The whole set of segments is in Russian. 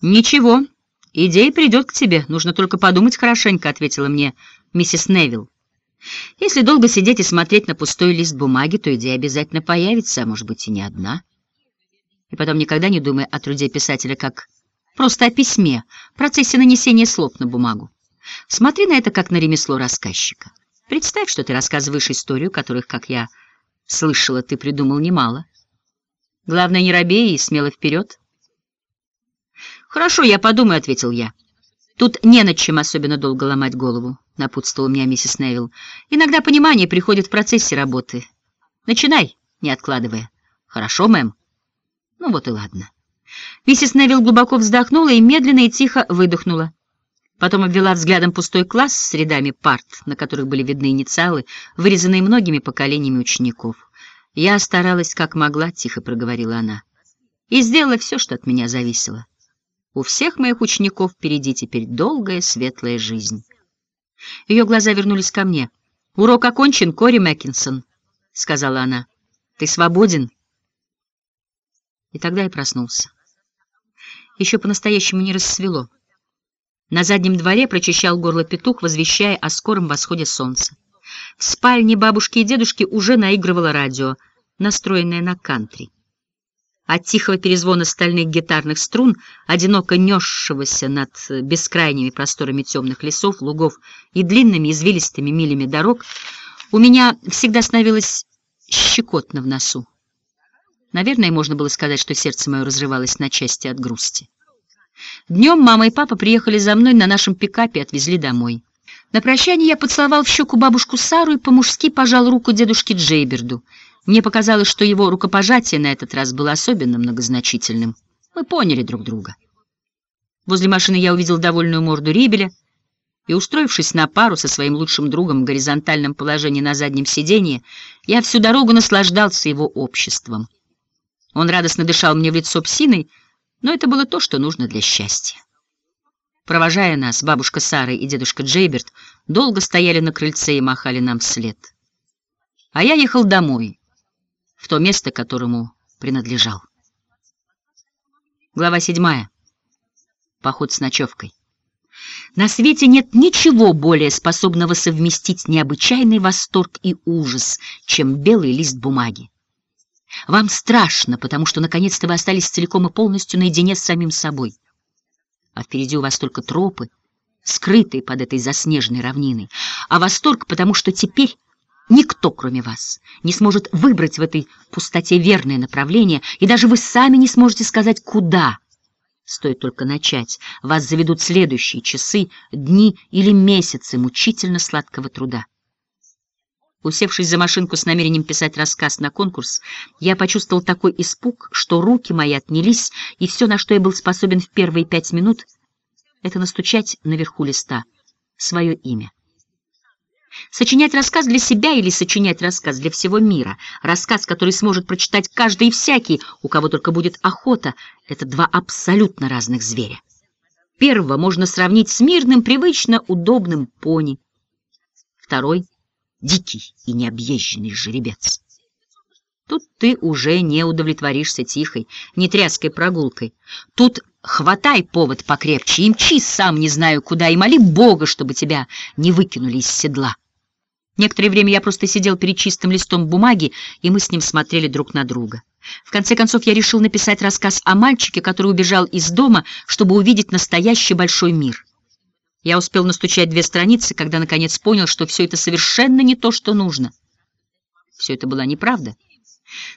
«Ничего, идея придет к тебе, нужно только подумать хорошенько», — ответила мне миссис Невилл. «Если долго сидеть и смотреть на пустой лист бумаги, то идея обязательно появится, а может быть и не одна. И потом никогда не думай о труде писателя как просто о письме, процессе нанесения слов на бумагу. Смотри на это как на ремесло рассказчика. Представь, что ты рассказываешь историю, которых, как я слышала, ты придумал немало. Главное, не робей и смело вперед». «Хорошо, я подумаю», — ответил я. «Тут не над чем особенно долго ломать голову», — напутствовала меня миссис Невилл. «Иногда понимание приходит в процессе работы. Начинай, не откладывая». «Хорошо, мэм». «Ну вот и ладно». Миссис Невилл глубоко вздохнула и медленно и тихо выдохнула. Потом обвела взглядом пустой класс с рядами парт, на которых были видны инициалы, вырезанные многими поколениями учеников. «Я старалась как могла», — тихо проговорила она, — «и сделала все, что от меня зависело». У всех моих учеников впереди теперь долгая светлая жизнь. Ее глаза вернулись ко мне. «Урок окончен, Кори Мэккинсон», — сказала она. «Ты свободен?» И тогда я проснулся. Еще по-настоящему не рассвело. На заднем дворе прочищал горло петух, возвещая о скором восходе солнца. В спальне бабушки и дедушки уже наигрывало радио, настроенное на кантри. От тихого перезвона стальных гитарных струн, одиноко несшегося над бескрайними просторами темных лесов, лугов и длинными извилистыми милями дорог, у меня всегда становилось щекотно в носу. Наверное, можно было сказать, что сердце мое разрывалось на части от грусти. Днем мама и папа приехали за мной на нашем пикапе и отвезли домой. На прощание я поцеловал в щеку бабушку Сару и по-мужски пожал руку дедушке Джейберду — мне показалось, что его рукопожатие на этот раз было особенно многозначительным. Мы поняли друг друга. Возле машины я увидел довольную морду Рибеля и, устроившись на пару со своим лучшим другом в горизонтальном положении на заднем сиденье, я всю дорогу наслаждался его обществом. Он радостно дышал мне в лицо псиной, но это было то, что нужно для счастья. Провожая нас, бабушка Сара и дедушка Джейберт долго стояли на крыльце и махали нам вслед. А я ехал домой, в то место, которому принадлежал. Глава седьмая. Поход с ночевкой. На свете нет ничего более способного совместить необычайный восторг и ужас, чем белый лист бумаги. Вам страшно, потому что наконец-то вы остались целиком и полностью наедине с самим собой. А впереди у вас только тропы, скрытые под этой заснеженной равниной. А восторг, потому что теперь Никто, кроме вас, не сможет выбрать в этой пустоте верное направление, и даже вы сами не сможете сказать, куда. Стоит только начать, вас заведут следующие часы, дни или месяцы мучительно сладкого труда. Усевшись за машинку с намерением писать рассказ на конкурс, я почувствовал такой испуг, что руки мои отнялись, и все, на что я был способен в первые пять минут, это настучать наверху листа свое имя. Сочинять рассказ для себя или сочинять рассказ для всего мира, рассказ, который сможет прочитать каждый и всякий, у кого только будет охота, это два абсолютно разных зверя. Первого можно сравнить с мирным, привычно удобным пони. Второй — дикий и необъезженный жеребец. Тут ты уже не удовлетворишься тихой, нетряской прогулкой. Тут хватай повод покрепче и мчи сам не знаю куда, и моли Бога, чтобы тебя не выкинули из седла. Некоторое время я просто сидел перед чистым листом бумаги, и мы с ним смотрели друг на друга. В конце концов, я решил написать рассказ о мальчике, который убежал из дома, чтобы увидеть настоящий большой мир. Я успел настучать две страницы, когда наконец понял, что все это совершенно не то, что нужно. Все это была неправда.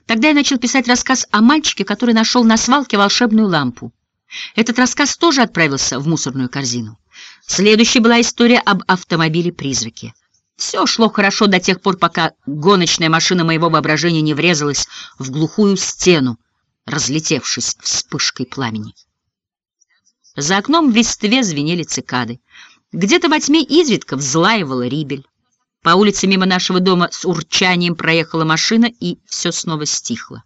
Тогда я начал писать рассказ о мальчике, который нашел на свалке волшебную лампу. Этот рассказ тоже отправился в мусорную корзину. Следующей была история об автомобиле-призраке. Все шло хорошо до тех пор, пока гоночная машина моего воображения не врезалась в глухую стену, разлетевшись вспышкой пламени. За окном в листве звенели цикады. Где-то во тьме изредка взлаивала рибель. По улице мимо нашего дома с урчанием проехала машина, и все снова стихло.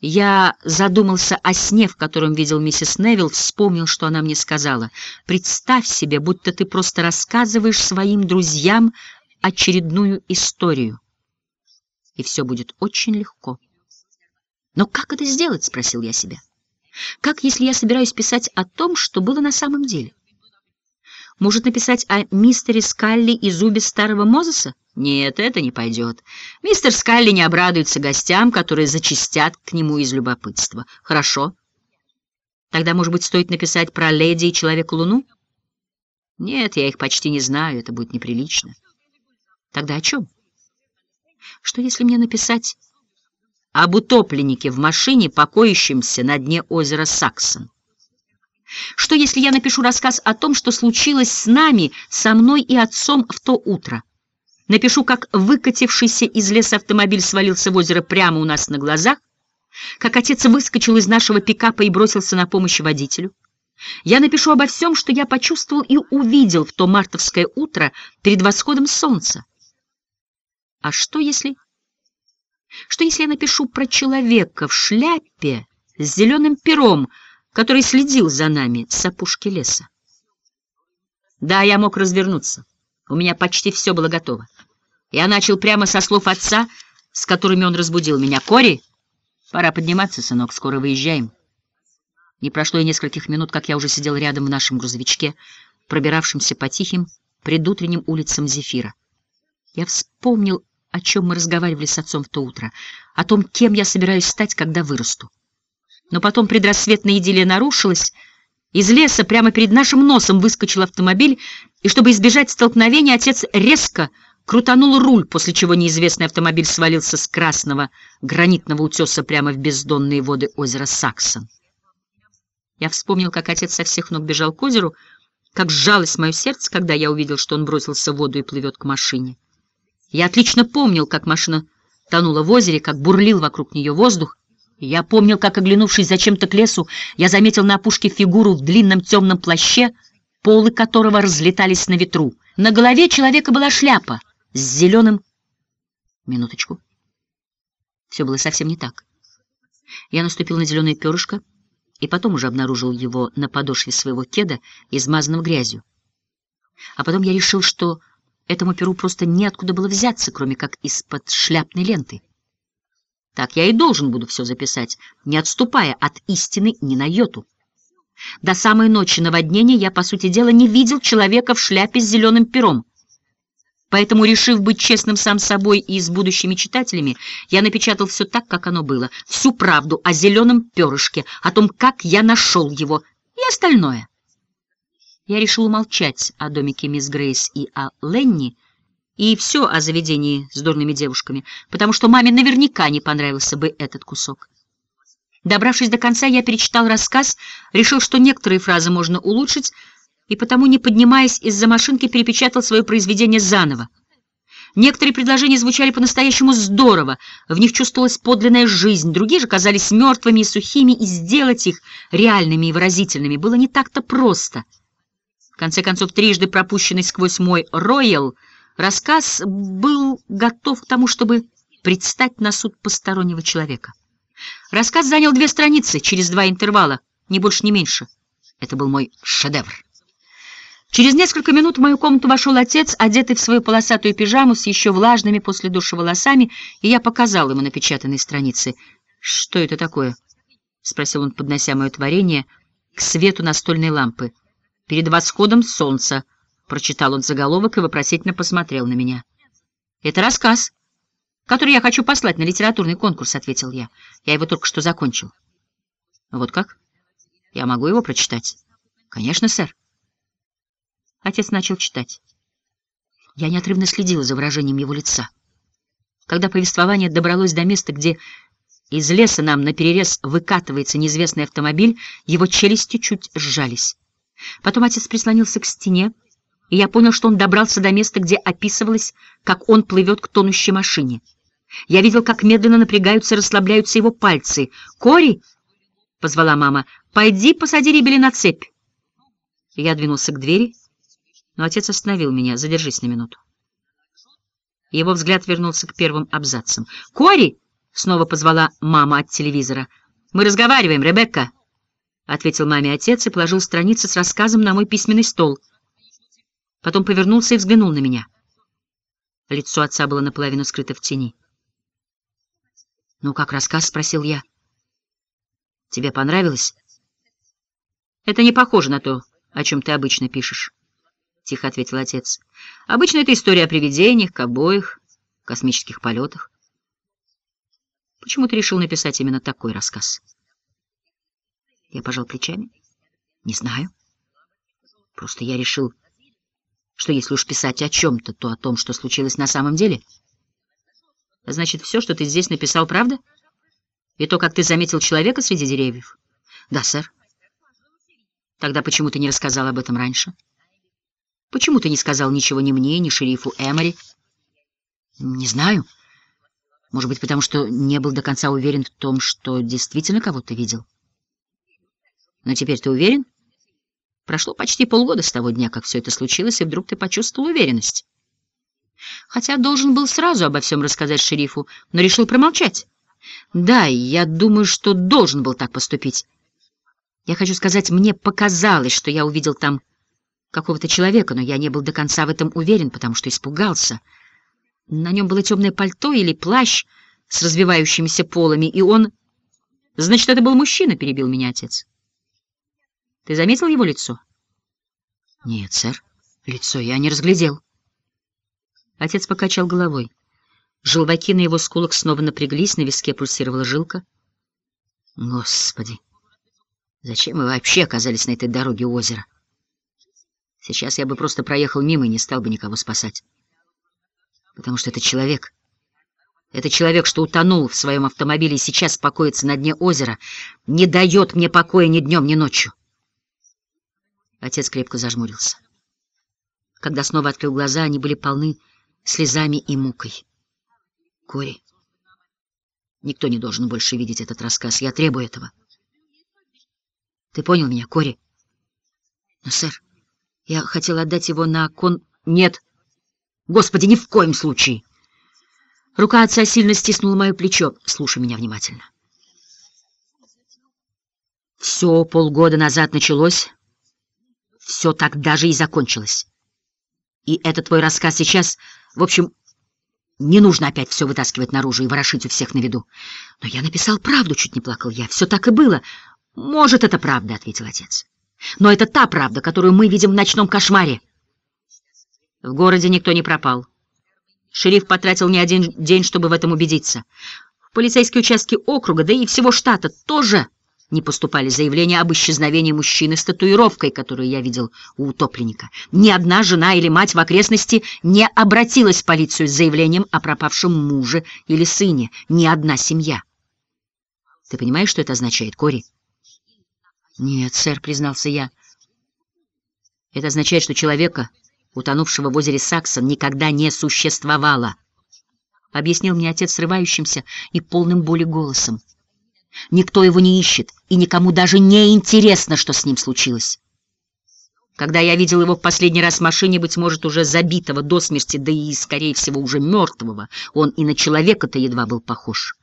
Я задумался о сне, в котором видел миссис Невилл, вспомнил, что она мне сказала. «Представь себе, будто ты просто рассказываешь своим друзьям очередную историю, и все будет очень легко. «Но как это сделать?» — спросил я себя. Как, если я собираюсь писать о том, что было на самом деле? Может написать о мистере Скалли и зубе старого Мозеса? Нет, это не пойдет. Мистер Скалли не обрадуется гостям, которые зачистят к нему из любопытства. Хорошо. Тогда, может быть, стоит написать про леди и Человека-Луну? Нет, я их почти не знаю, это будет неприлично. Тогда о чем? Что если мне написать об утопленнике в машине, покоящемся на дне озера Саксон? Что если я напишу рассказ о том, что случилось с нами, со мной и отцом в то утро? Напишу, как выкатившийся из леса автомобиль свалился в озеро прямо у нас на глазах, как отец выскочил из нашего пикапа и бросился на помощь водителю. Я напишу обо всем, что я почувствовал и увидел в то мартовское утро перед восходом солнца. А что если... Что если я напишу про человека в шляпе с зеленым пером, который следил за нами с опушки леса? Да, я мог развернуться. У меня почти все было готово. Я начал прямо со слов отца, с которыми он разбудил меня. «Кори, пора подниматься, сынок, скоро выезжаем». Не прошло и нескольких минут, как я уже сидел рядом в нашем грузовичке, пробиравшемся по тихим предутренним улицам Зефира. Я вспомнил, о чем мы разговаривали с отцом в то утро, о том, кем я собираюсь стать, когда вырасту. Но потом предрассветная идиллия нарушилась, из леса прямо перед нашим носом выскочил автомобиль, и чтобы избежать столкновения, отец резко крутанул руль, после чего неизвестный автомобиль свалился с красного гранитного утеса прямо в бездонные воды озера Саксон. Я вспомнил, как отец со всех ног бежал к озеру, как сжалось мое сердце, когда я увидел, что он бросился в воду и плывет к машине. Я отлично помнил, как машина тонула в озере, как бурлил вокруг нее воздух, я помнил, как, оглянувшись зачем-то к лесу, я заметил на опушке фигуру в длинном темном плаще, полы которого разлетались на ветру. На голове человека была шляпа с зеленым... Минуточку. Все было совсем не так. Я наступил на зеленое перышко и потом уже обнаружил его на подошве своего кеда, измазанным грязью. А потом я решил, что этому перу просто неоткуда было взяться, кроме как из-под шляпной ленты. Так я и должен буду все записать, не отступая от истины ни на йоту. До самой ночи наводнения я, по сути дела, не видел человека в шляпе с зеленым пером. Поэтому, решив быть честным сам собой и с будущими читателями, я напечатал все так, как оно было, всю правду о зеленом перышке, о том, как я нашел его и остальное. Я решил умолчать о домике мисс Грейс и о Ленни, и все о заведении с дурными девушками, потому что маме наверняка не понравился бы этот кусок. Добравшись до конца, я перечитал рассказ, решил, что некоторые фразы можно улучшить, и потому, не поднимаясь из-за машинки, перепечатал свое произведение заново. Некоторые предложения звучали по-настоящему здорово, в них чувствовалась подлинная жизнь, другие же казались мертвыми и сухими, и сделать их реальными и выразительными было не так-то просто. В конце концов, трижды пропущенный сквозь мой «Роял» Рассказ был готов к тому, чтобы предстать на суд постороннего человека. Рассказ занял две страницы через два интервала, ни больше, ни меньше. Это был мой шедевр. Через несколько минут в мою комнату вошел отец, одетый в свою полосатую пижаму с еще влажными после душа волосами, и я показал ему напечатанные страницы. «Что это такое?» — спросил он, поднося мое творение к свету настольной лампы. «Перед восходом солнца», Прочитал он заголовок и вопросительно посмотрел на меня. «Это рассказ, который я хочу послать на литературный конкурс», — ответил я. «Я его только что закончил». «Вот как? Я могу его прочитать?» «Конечно, сэр». Отец начал читать. Я неотрывно следила за выражением его лица. Когда повествование добралось до места, где из леса нам наперерез выкатывается неизвестный автомобиль, его челюсти чуть сжались. Потом отец прислонился к стене, и я понял, что он добрался до места, где описывалось, как он плывет к тонущей машине. Я видел, как медленно напрягаются и расслабляются его пальцы. «Кори!» — позвала мама. «Пойди посади Рибели на цепь». Я двинулся к двери, но отец остановил меня. «Задержись на минуту». Его взгляд вернулся к первым абзацам. «Кори!» — снова позвала мама от телевизора. «Мы разговариваем, Ребекка!» — ответил маме отец и положил страницы с рассказом на мой письменный стол — Потом повернулся и взглянул на меня. Лицо отца было наполовину скрыто в тени. «Ну, как рассказ?» — спросил я. «Тебе понравилось?» Это не похоже на то, о чем ты обычно пишешь, — тихо ответил отец. Обычно это история о привидениях, ковбоях, космических полетах. Почему ты решил написать именно такой рассказ? Я пожал плечами. Не знаю. Просто я решил, что если уж писать о чем-то, то о том, что случилось на самом деле. Значит, все, что ты здесь написал, правда? И то, как ты заметил человека среди деревьев? Да, сэр. Тогда почему ты не рассказал об этом раньше? Почему ты не сказал ничего ни мне, ни шерифу Эмори? Не знаю. Может быть, потому что не был до конца уверен в том, что действительно кого-то видел. Но теперь ты уверен? Прошло почти полгода с того дня, как все это случилось, и вдруг ты почувствовал уверенность. Хотя должен был сразу обо всем рассказать шерифу, но решил промолчать. Да, я думаю, что должен был так поступить. Я хочу сказать, мне показалось, что я увидел там какого-то человека, но я не был до конца в этом уверен, потому что испугался. На нем было темное пальто или плащ с развивающимися полами, и он... Значит, это был мужчина, перебил меня отец. Ты заметил его лицо? Нет, сэр, лицо я не разглядел. Отец покачал головой. Желваки на его скулах снова напряглись, на виске пульсировала жилка. Господи, зачем мы вообще оказались на этой дороге у озера? Сейчас я бы просто проехал мимо и не стал бы никого спасать. Потому что это человек. Это человек, что утонул в своем автомобиле и сейчас покоится на дне озера, не дает мне покоя ни днем, ни ночью. Отец крепко зажмурился. Когда снова открыл глаза, они были полны слезами и мукой. Кори, никто не должен больше видеть этот рассказ. Я требую этого. Ты понял меня, Кори? Но, сэр, я хотел отдать его на кон... Нет. Господи, ни в коем случае. Рука отца сильно стиснула мое плечо. Слушай меня внимательно. Все полгода назад началось, все тогда же и закончилось. И это твой рассказ сейчас, в общем, не нужно опять все вытаскивать наружу и ворошить у всех на виду. Но я написал правду, чуть не плакал я. Все так и было. Может, это правда, — ответил отец. Но это та правда, которую мы видим в ночном кошмаре. В городе никто не пропал. Шериф потратил не один день, чтобы в этом убедиться. В полицейские участки округа, да и всего штата тоже не поступали заявления об исчезновении мужчины с татуировкой, которую я видел у утопленника. Ни одна жена или мать в окрестности не обратилась в полицию с заявлением о пропавшем муже или сыне. Ни одна семья. Ты понимаешь, что это означает, Кори? Нет, сэр, признался я. Это означает, что человека, утонувшего в озере Саксон, никогда не существовало. Объяснил мне отец срывающимся и полным боли голосом. Никто его не ищет, и никому даже не интересно, что с ним случилось. Когда я видел его в последний раз в машине, быть может, уже забитого до смерти, да и, скорее всего, уже мертвого, он и на человека-то едва был похож.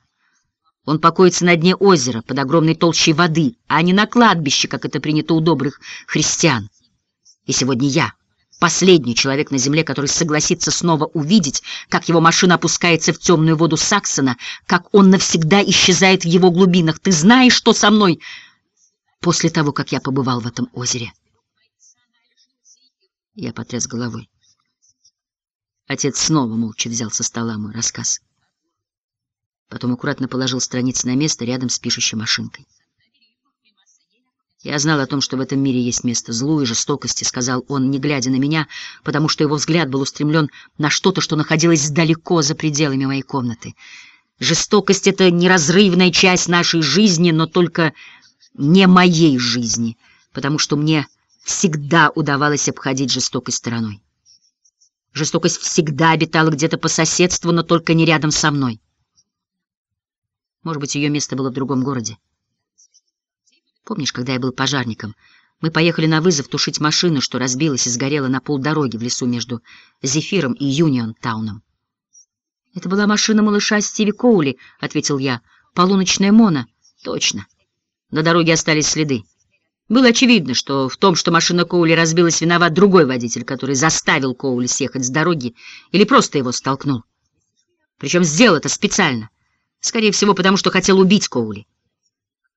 Он покоится на дне озера, под огромной толщей воды, а не на кладбище, как это принято у добрых христиан. И сегодня я Последний человек на земле, который согласится снова увидеть, как его машина опускается в темную воду Саксона, как он навсегда исчезает в его глубинах. Ты знаешь, что со мной после того, как я побывал в этом озере? Я потряс головой. Отец снова молча взял со стола мой рассказ. Потом аккуратно положил страницы на место рядом с пишущей машинкой. «Я знал о том, что в этом мире есть место злу и жестокости», — сказал он, не глядя на меня, потому что его взгляд был устремлен на что-то, что находилось далеко за пределами моей комнаты. «Жестокость — это неразрывная часть нашей жизни, но только не моей жизни, потому что мне всегда удавалось обходить жестокость стороной. Жестокость всегда обитала где-то по соседству, но только не рядом со мной. Может быть, ее место было в другом городе. Помнишь, когда я был пожарником? Мы поехали на вызов тушить машину, что разбилась и сгорела на полдороги в лесу между Зефиром и Юнион-тауном. «Это была машина малыша Стиви Коули», — ответил я. «Полуночная Мона». «Точно. На дороге остались следы. Было очевидно, что в том, что машина Коули разбилась, виноват другой водитель, который заставил Коули съехать с дороги или просто его столкнул. Причем сделал это специально. Скорее всего, потому что хотел убить Коули.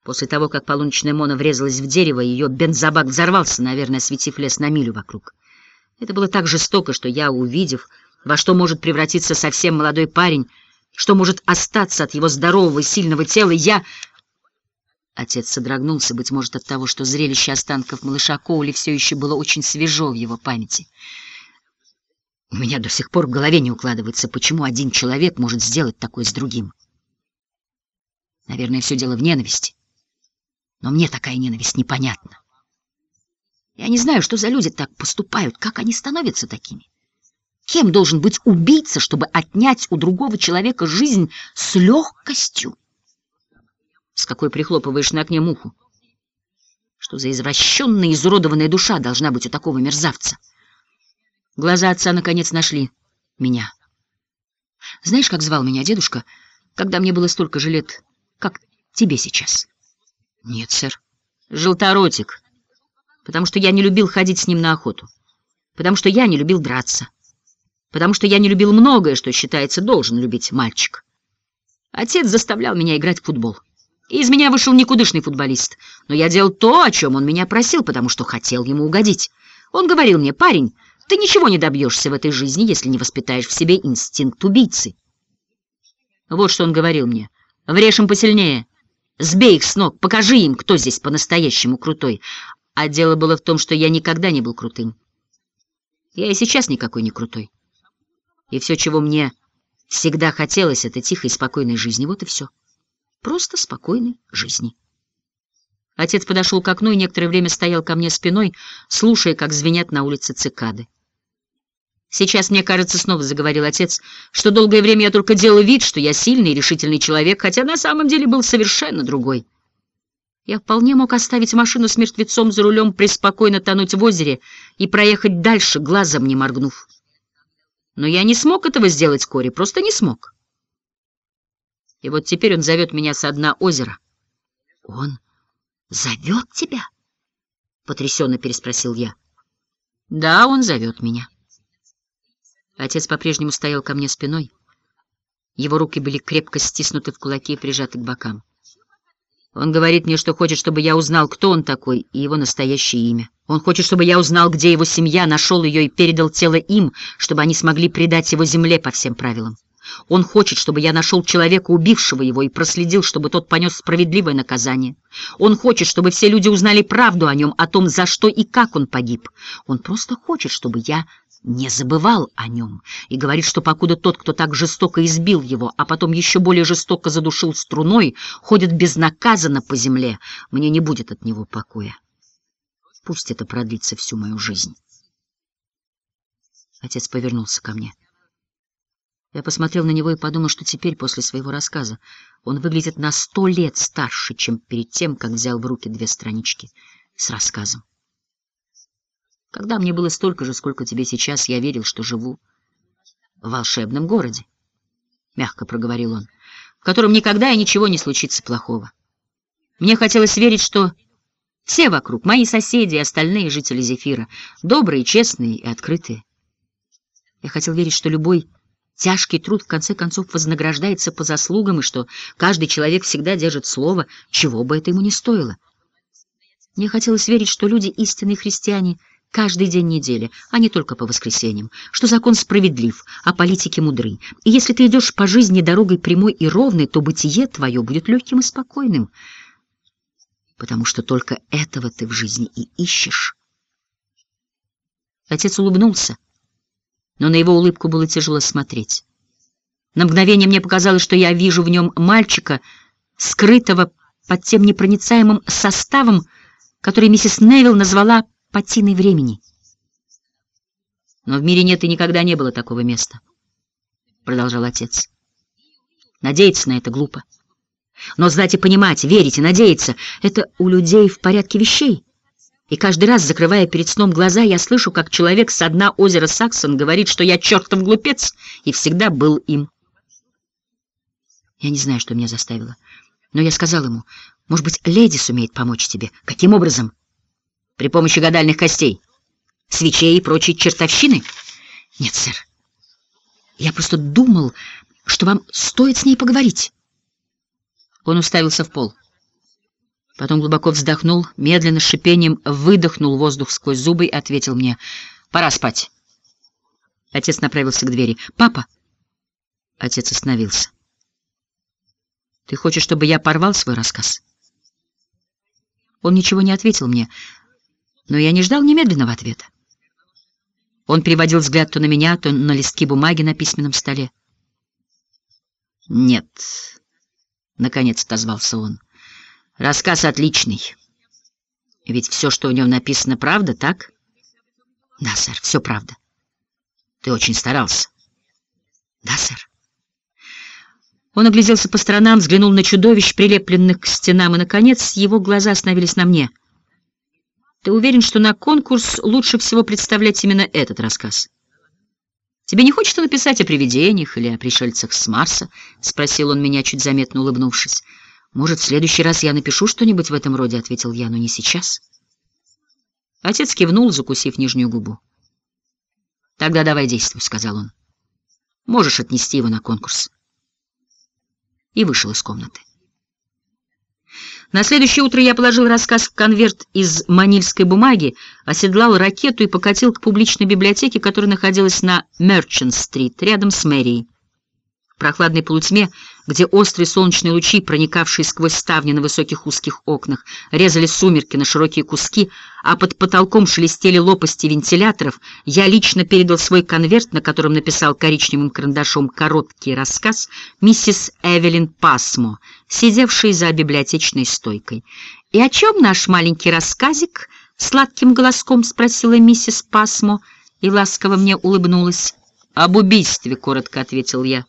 После того, как полуночная Мона врезалась в дерево, ее бензобак взорвался, наверное, осветив лес на милю вокруг. Это было так жестоко, что я, увидев, во что может превратиться совсем молодой парень, что может остаться от его здорового и сильного тела, я... Отец содрогнулся, быть может, от того, что зрелище останков малыша Коули все еще было очень свежо в его памяти. У меня до сих пор в голове не укладывается, почему один человек может сделать такое с другим. Наверное, все дело в ненависти. Но мне такая ненависть непонятна. Я не знаю, что за люди так поступают, как они становятся такими. Кем должен быть убийца, чтобы отнять у другого человека жизнь с легкостью? С какой прихлопываешь на окне муху? Что за извращенная, изуродованная душа должна быть у такого мерзавца? Глаза отца наконец нашли меня. Знаешь, как звал меня дедушка, когда мне было столько же лет, как тебе сейчас? Нет, сэр. Желторотик. Потому что я не любил ходить с ним на охоту. Потому что я не любил драться. Потому что я не любил многое, что считается должен любить мальчик. Отец заставлял меня играть в футбол. И из меня вышел никудышный футболист. Но я делал то, о чем он меня просил, потому что хотел ему угодить. Он говорил мне, парень, ты ничего не добьешься в этой жизни, если не воспитаешь в себе инстинкт убийцы. Вот что он говорил мне. Врежь им посильнее. Сбей их с ног, покажи им, кто здесь по-настоящему крутой. А дело было в том, что я никогда не был крутым. Я и сейчас никакой не крутой. И все, чего мне всегда хотелось, это тихой и спокойной жизни. Вот и все. Просто спокойной жизни. Отец подошел к окну и некоторое время стоял ко мне спиной, слушая, как звенят на улице цикады. Сейчас, мне кажется, снова заговорил отец, что долгое время я только делал вид, что я сильный и решительный человек, хотя на самом деле был совершенно другой. Я вполне мог оставить машину с мертвецом за рулем, преспокойно тонуть в озере и проехать дальше, глазом не моргнув. Но я не смог этого сделать, Кори, просто не смог. И вот теперь он зовет меня со дна озера. — Он зовет тебя? — потрясенно переспросил я. — Да, он зовет меня. Отец по-прежнему стоял ко мне спиной. Его руки были крепко стиснуты в кулаки и прижаты к бокам. Он говорит мне, что хочет, чтобы я узнал, кто он такой и его настоящее имя. Он хочет, чтобы я узнал, где его семья, нашел ее и передал тело им, чтобы они смогли предать его земле по всем правилам. Он хочет, чтобы я нашел человека, убившего его, и проследил, чтобы тот понес справедливое наказание. Он хочет, чтобы все люди узнали правду о нем, о том, за что и как он погиб. Он просто хочет, чтобы я не забывал о нем и говорит, что покуда тот, кто так жестоко избил его, а потом еще более жестоко задушил струной, ходит безнаказанно по земле, мне не будет от него покоя. Пусть это продлится всю мою жизнь. Отец повернулся ко мне. Я посмотрел на него и подумал, что теперь, после своего рассказа, он выглядит на сто лет старше, чем перед тем, как взял в руки две странички с рассказом. Когда мне было столько же, сколько тебе сейчас, я верил, что живу в волшебном городе, — мягко проговорил он, — в котором никогда и ничего не случится плохого. Мне хотелось верить, что все вокруг, мои соседи и остальные жители Зефира, добрые, честные и открытые. Я хотел верить, что любой тяжкий труд в конце концов вознаграждается по заслугам, и что каждый человек всегда держит слово, чего бы это ему ни стоило. Мне хотелось верить, что люди истинные христиане — каждый день недели, а не только по воскресеньям, что закон справедлив, а политики мудры. И если ты идешь по жизни дорогой прямой и ровной, то бытие твое будет легким и спокойным, потому что только этого ты в жизни и ищешь. Отец улыбнулся, но на его улыбку было тяжело смотреть. На мгновение мне показалось, что я вижу в нем мальчика, скрытого под тем непроницаемым составом, который миссис Невилл назвала патиной времени. Но в мире нет и никогда не было такого места, — продолжал отец. Надеяться на это глупо. Но знать и понимать, верить и надеяться — это у людей в порядке вещей. И каждый раз, закрывая перед сном глаза, я слышу, как человек с дна озера Саксон говорит, что я чертов глупец и всегда был им. Я не знаю, что меня заставило, но я сказал ему, может быть, леди сумеет помочь тебе. Каким образом? — при помощи гадальных костей, свечей и прочей чертовщины? Нет, сэр. Я просто думал, что вам стоит с ней поговорить. Он уставился в пол. Потом глубоко вздохнул, медленно, с шипением выдохнул воздух сквозь зубы и ответил мне «Пора спать». Отец направился к двери. «Папа!» Отец остановился. «Ты хочешь, чтобы я порвал свой рассказ?» Он ничего не ответил мне, но я не ждал немедленного ответа. Он переводил взгляд то на меня, то на листки бумаги на письменном столе. «Нет», — наконец отозвался он, — «рассказ отличный. Ведь все, что в нем написано, правда, так?» «Да, сэр, все правда». «Ты очень старался». «Да, сэр». Он огляделся по сторонам, взглянул на чудовищ, прилепленных к стенам, и, наконец, его глаза остановились на мне — ты уверен, что на конкурс лучше всего представлять именно этот рассказ? Тебе не хочется написать о привидениях или о пришельцах с Марса? Спросил он меня, чуть заметно улыбнувшись. Может, в следующий раз я напишу что-нибудь в этом роде, ответил я, но не сейчас. Отец кивнул, закусив нижнюю губу. Тогда давай действуй, сказал он. Можешь отнести его на конкурс. И вышел из комнаты. На следующее утро я положил рассказ в конверт из манильской бумаги, оседлал ракету и покатил к публичной библиотеке, которая находилась на Мерчант-стрит, рядом с мэрией. В прохладной полутьме, где острые солнечные лучи, проникавшие сквозь ставни на высоких узких окнах, резали сумерки на широкие куски, а под потолком шелестели лопасти вентиляторов, я лично передал свой конверт, на котором написал коричневым карандашом короткий рассказ миссис Эвелин Пасмо, сидевшей за библиотечной стойкой. «И о чем наш маленький рассказик?» — сладким голоском спросила миссис Пасмо и ласково мне улыбнулась. «Об убийстве», — коротко ответил я.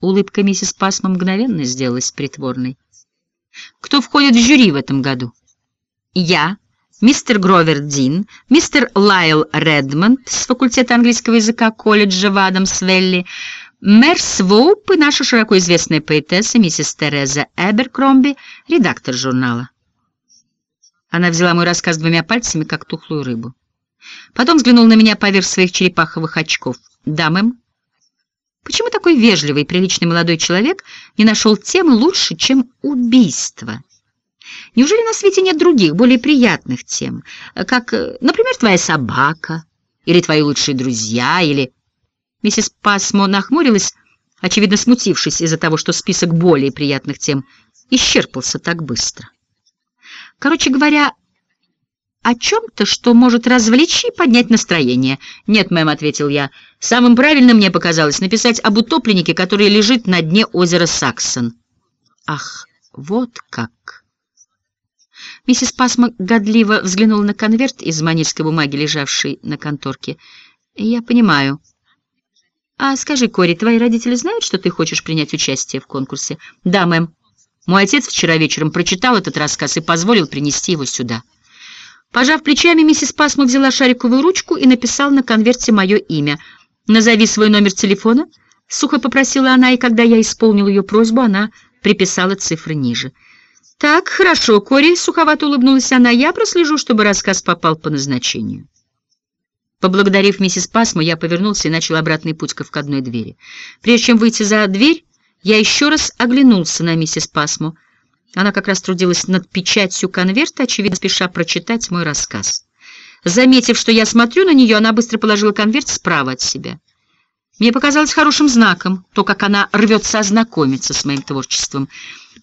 Улыбка миссис Пасма мгновенно сделалась притворной. «Кто входит в жюри в этом году?» «Я, мистер Гровер Дин, мистер Лайл Редмонд с факультета английского языка колледжа в Адамсвелли, мэр Своуп и наша широко известная поэтесса миссис Тереза Эберкромби, редактор журнала». Она взяла мой рассказ двумя пальцами, как тухлую рыбу. Потом взглянула на меня поверх своих черепаховых очков. «Да, мэм?» Почему такой вежливый приличный молодой человек не нашел темы лучше, чем убийство? Неужели на свете нет других, более приятных тем, как, например, твоя собака, или твои лучшие друзья, или... Миссис Пасмо нахмурилась, очевидно смутившись из-за того, что список более приятных тем исчерпался так быстро. Короче говоря, о чем-то, что может развлечь и поднять настроение. «Нет, мэм», — ответил я, — «самым правильным мне показалось написать об утопленнике, который лежит на дне озера Саксон». «Ах, вот как!» Миссис Пасма годливо взглянула на конверт из манильской бумаги, лежавший на конторке. «Я понимаю. А скажи, Кори, твои родители знают, что ты хочешь принять участие в конкурсе?» «Да, мэм. Мой отец вчера вечером прочитал этот рассказ и позволил принести его сюда». Пожав плечами, миссис Пасма взяла шариковую ручку и написала на конверте мое имя. «Назови свой номер телефона», — сухо попросила она, и когда я исполнил ее просьбу, она приписала цифры ниже. «Так, хорошо, Кори», — суховато улыбнулась она, — «я прослежу, чтобы рассказ попал по назначению». Поблагодарив миссис Пасму, я повернулся и начал обратный путь ко входной двери. Прежде чем выйти за дверь, я еще раз оглянулся на миссис Пасму — она как раз трудилась над печатью конверта, очевидно, спеша прочитать мой рассказ. Заметив, что я смотрю на нее, она быстро положила конверт справа от себя. Мне показалось хорошим знаком то, как она рвется ознакомиться с моим творчеством.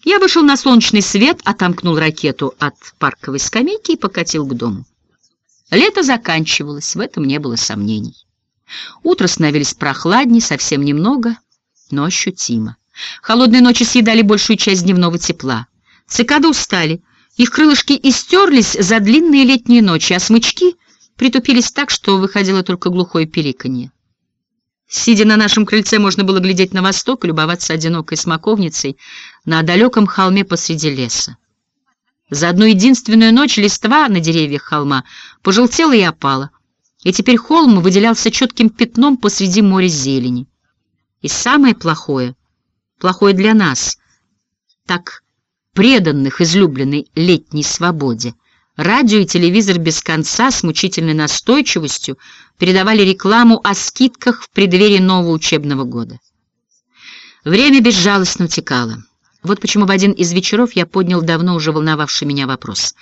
Я вышел на солнечный свет, отомкнул ракету от парковой скамейки и покатил к дому. Лето заканчивалось, в этом не было сомнений. Утро становились прохладнее, совсем немного, но ощутимо. Холодные ночи съедали большую часть дневного тепла. Цикады устали, их крылышки истерлись за длинные летние ночи, а смычки притупились так, что выходило только глухое пиликанье. Сидя на нашем крыльце, можно было глядеть на восток и любоваться одинокой смоковницей на далеком холме посреди леса. За одну единственную ночь листва на деревьях холма пожелтела и опала, и теперь холм выделялся четким пятном посреди моря зелени. И самое плохое, плохое для нас, так преданных излюбленной летней свободе, радио и телевизор без конца с мучительной настойчивостью передавали рекламу о скидках в преддверии нового учебного года. Время безжалостно утекало. Вот почему в один из вечеров я поднял давно уже волновавший меня вопрос.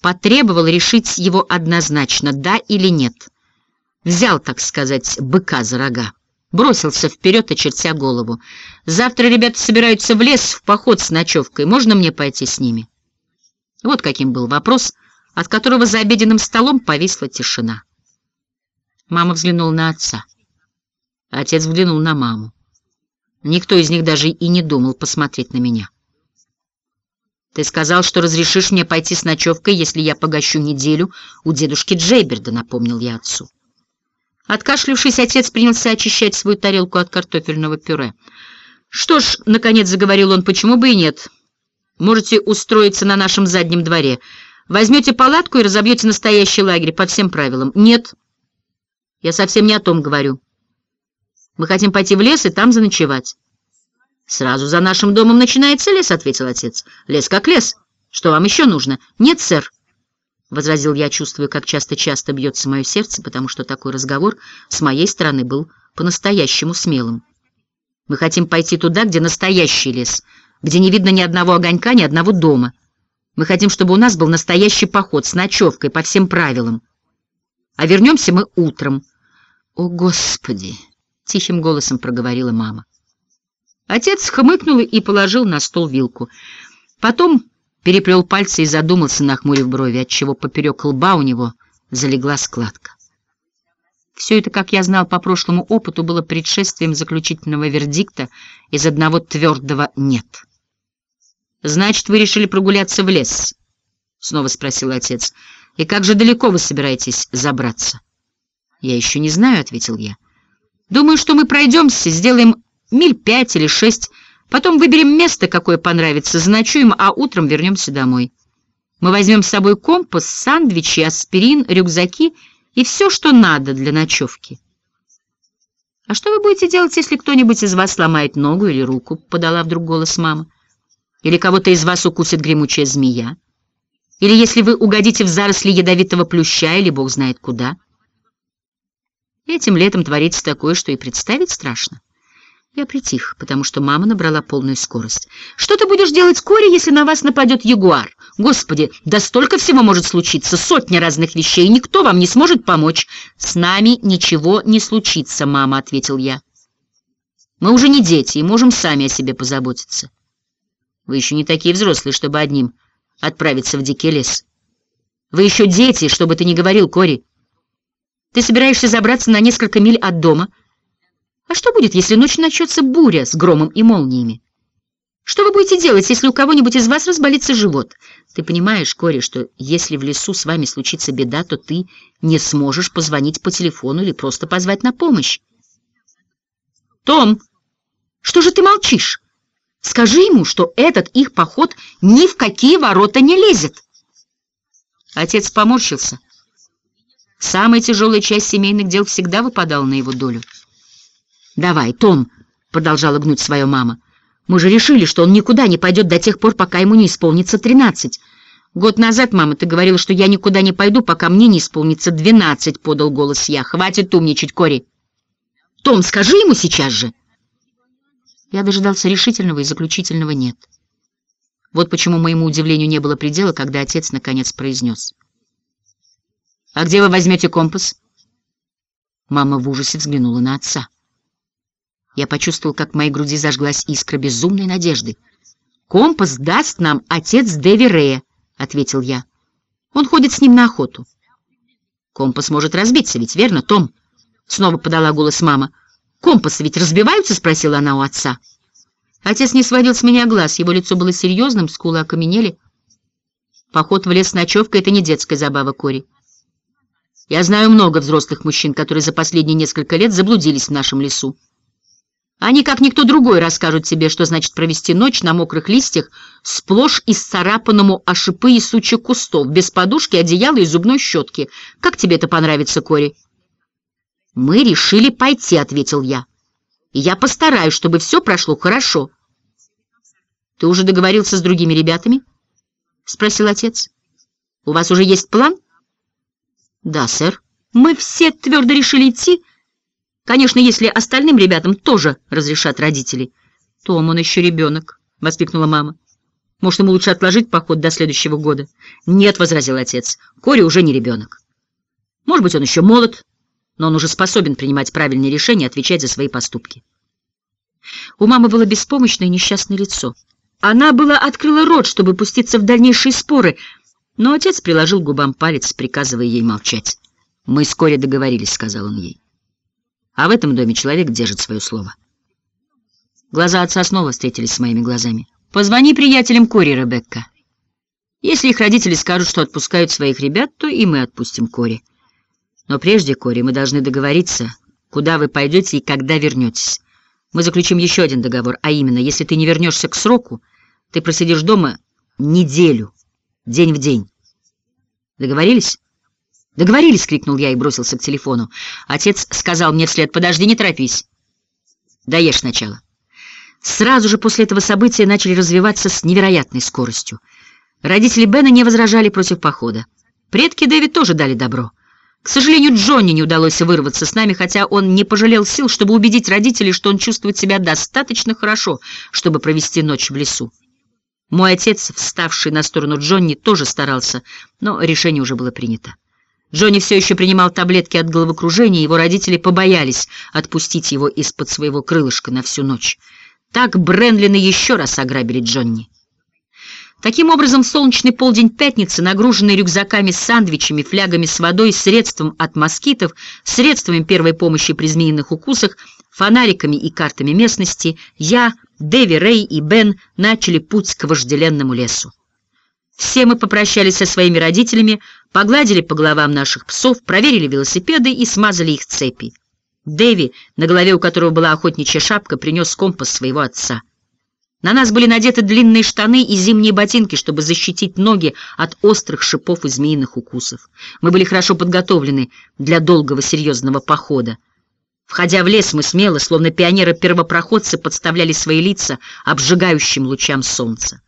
Потребовал решить его однозначно, да или нет. Взял, так сказать, быка за рога. Бросился вперед, очертя голову. Завтра ребята собираются в лес в поход с ночевкой. Можно мне пойти с ними? Вот каким был вопрос, от которого за обеденным столом повисла тишина. Мама взглянула на отца. Отец взглянул на маму. Никто из них даже и не думал посмотреть на меня. «Ты сказал, что разрешишь мне пойти с ночевкой, если я погощу неделю у дедушки Джейберда», — напомнил я отцу. Откашлявшись, отец принялся очищать свою тарелку от картофельного пюре. «Что ж», — наконец заговорил он, — «почему бы и нет? Можете устроиться на нашем заднем дворе. Возьмете палатку и разобьете настоящий лагерь по всем правилам». «Нет, я совсем не о том говорю». Мы хотим пойти в лес и там заночевать. — Сразу за нашим домом начинается лес, — ответил отец. — Лес как лес. Что вам еще нужно? — Нет, сэр, — возразил я, чувствуя, как часто-часто бьется мое сердце, потому что такой разговор с моей стороны был по-настоящему смелым. Мы хотим пойти туда, где настоящий лес, где не видно ни одного огонька, ни одного дома. Мы хотим, чтобы у нас был настоящий поход с ночевкой по всем правилам. А вернемся мы утром. О, Господи! — тихим голосом проговорила мама. Отец хмыкнул и положил на стол вилку. Потом переплел пальцы и задумался, нахмурив брови, отчего поперек лба у него залегла складка. Все это, как я знал по прошлому опыту, было предшествием заключительного вердикта из одного твердого «нет». «Значит, вы решили прогуляться в лес?» — снова спросил отец. «И как же далеко вы собираетесь забраться?» «Я еще не знаю», — ответил я. Думаю, что мы пройдемся, сделаем миль пять или шесть, потом выберем место, какое понравится, заночуем, а утром вернемся домой. Мы возьмем с собой компас, сандвичи, аспирин, рюкзаки и все, что надо для ночевки. — А что вы будете делать, если кто-нибудь из вас сломает ногу или руку? — подала вдруг голос мама. — Или кого-то из вас укусит гремучая змея? Или если вы угодите в заросли ядовитого плюща или бог знает куда? — Этим летом творится такое, что и представить страшно. Я притих, потому что мама набрала полную скорость. «Что ты будешь делать, Кори, если на вас нападет ягуар? Господи, да столько всего может случиться, сотня разных вещей, никто вам не сможет помочь». «С нами ничего не случится, мама», — ответил я. «Мы уже не дети и можем сами о себе позаботиться. Вы еще не такие взрослые, чтобы одним отправиться в дикий лес. Вы еще дети, чтобы ты не говорил, Кори». Ты собираешься забраться на несколько миль от дома. А что будет, если ночью начнется буря с громом и молниями? Что вы будете делать, если у кого-нибудь из вас разболится живот? Ты понимаешь, Кори, что если в лесу с вами случится беда, то ты не сможешь позвонить по телефону или просто позвать на помощь. Том, что же ты молчишь? Скажи ему, что этот их поход ни в какие ворота не лезет. Отец поморщился. Самая тяжелая часть семейных дел всегда выпадала на его долю. «Давай, Том», — продолжала гнуть свою мама, — «мы же решили, что он никуда не пойдет до тех пор, пока ему не исполнится тринадцать». «Год назад, мама, ты говорила, что я никуда не пойду, пока мне не исполнится двенадцать», — подал голос я. «Хватит умничать, Кори». «Том, скажи ему сейчас же». Я дожидался решительного и заключительного «нет». Вот почему моему удивлению не было предела, когда отец наконец произнес — «А где вы возьмете компас?» Мама в ужасе взглянула на отца. Я почувствовал, как в моей груди зажглась искра безумной надежды. «Компас даст нам отец Дэви Рея», — ответил я. «Он ходит с ним на охоту». «Компас может разбиться, ведь верно, Том?» — снова подала голос мама. «Компасы ведь разбиваются?» — спросила она у отца. Отец не сводил с меня глаз, его лицо было серьезным, скулы окаменели. Поход в лес с ночевкой — это не детская забава, Кори. Я знаю много взрослых мужчин, которые за последние несколько лет заблудились в нашем лесу. Они, как никто другой, расскажут тебе, что значит провести ночь на мокрых листьях, сплошь исцарапанному о шипы и сучья кустов, без подушки, одеяла и зубной щетки. Как тебе это понравится, Кори? «Мы решили пойти», — ответил я. «И я постараюсь, чтобы все прошло хорошо». «Ты уже договорился с другими ребятами?» — спросил отец. «У вас уже есть план?» «Да, сэр. Мы все твердо решили идти. Конечно, если остальным ребятам тоже разрешат родители. Том, он еще ребенок. воскликнула мама. «Может, ему лучше отложить поход до следующего года?» «Нет», — возразил отец, — «Кори уже не ребенок. Может быть, он еще молод, но он уже способен принимать правильные решения и отвечать за свои поступки». У мамы было беспомощное несчастное лицо. Она была открыла рот, чтобы пуститься в дальнейшие споры, но отец приложил губам палец, приказывая ей молчать. «Мы вскоре договорились», — сказал он ей. «А в этом доме человек держит свое слово». Глаза отца снова встретились с моими глазами. «Позвони приятелям Кори, Ребекка. Если их родители скажут, что отпускают своих ребят, то и мы отпустим Кори. Но прежде, Кори, мы должны договориться, куда вы пойдете и когда вернетесь. Мы заключим еще один договор, а именно, если ты не вернешься к сроку, ты просидишь дома неделю, день в день. Договорились? «Договорились!» — крикнул я и бросился к телефону. Отец сказал мне вслед, «Подожди, не торопись. Доешь сначала». Сразу же после этого события начали развиваться с невероятной скоростью. Родители Бена не возражали против похода. Предки Дэви тоже дали добро. К сожалению, Джонни не удалось вырваться с нами, хотя он не пожалел сил, чтобы убедить родителей, что он чувствует себя достаточно хорошо, чтобы провести ночь в лесу. Мой отец, вставший на сторону Джонни, тоже старался, но решение уже было принято. Джонни все еще принимал таблетки от головокружения, его родители побоялись отпустить его из-под своего крылышка на всю ночь. Так Бренлины еще раз ограбили Джонни. Таким образом, в солнечный полдень пятницы, нагруженный рюкзаками с сандвичами, флягами с водой, средством от москитов, средствами первой помощи при змеиных укусах, фонариками и картами местности, я, Дэви, Рэй и Бен начали путь к вожделенному лесу. Все мы попрощались со своими родителями, погладили по головам наших псов, проверили велосипеды и смазали их цепи. Дэви, на голове у которого была охотничья шапка, принес компас своего отца. На нас были надеты длинные штаны и зимние ботинки, чтобы защитить ноги от острых шипов и змеиных укусов. Мы были хорошо подготовлены для долгого серьезного похода. Входя в лес, мы смело, словно пионеры-первопроходцы, подставляли свои лица обжигающим лучам солнца.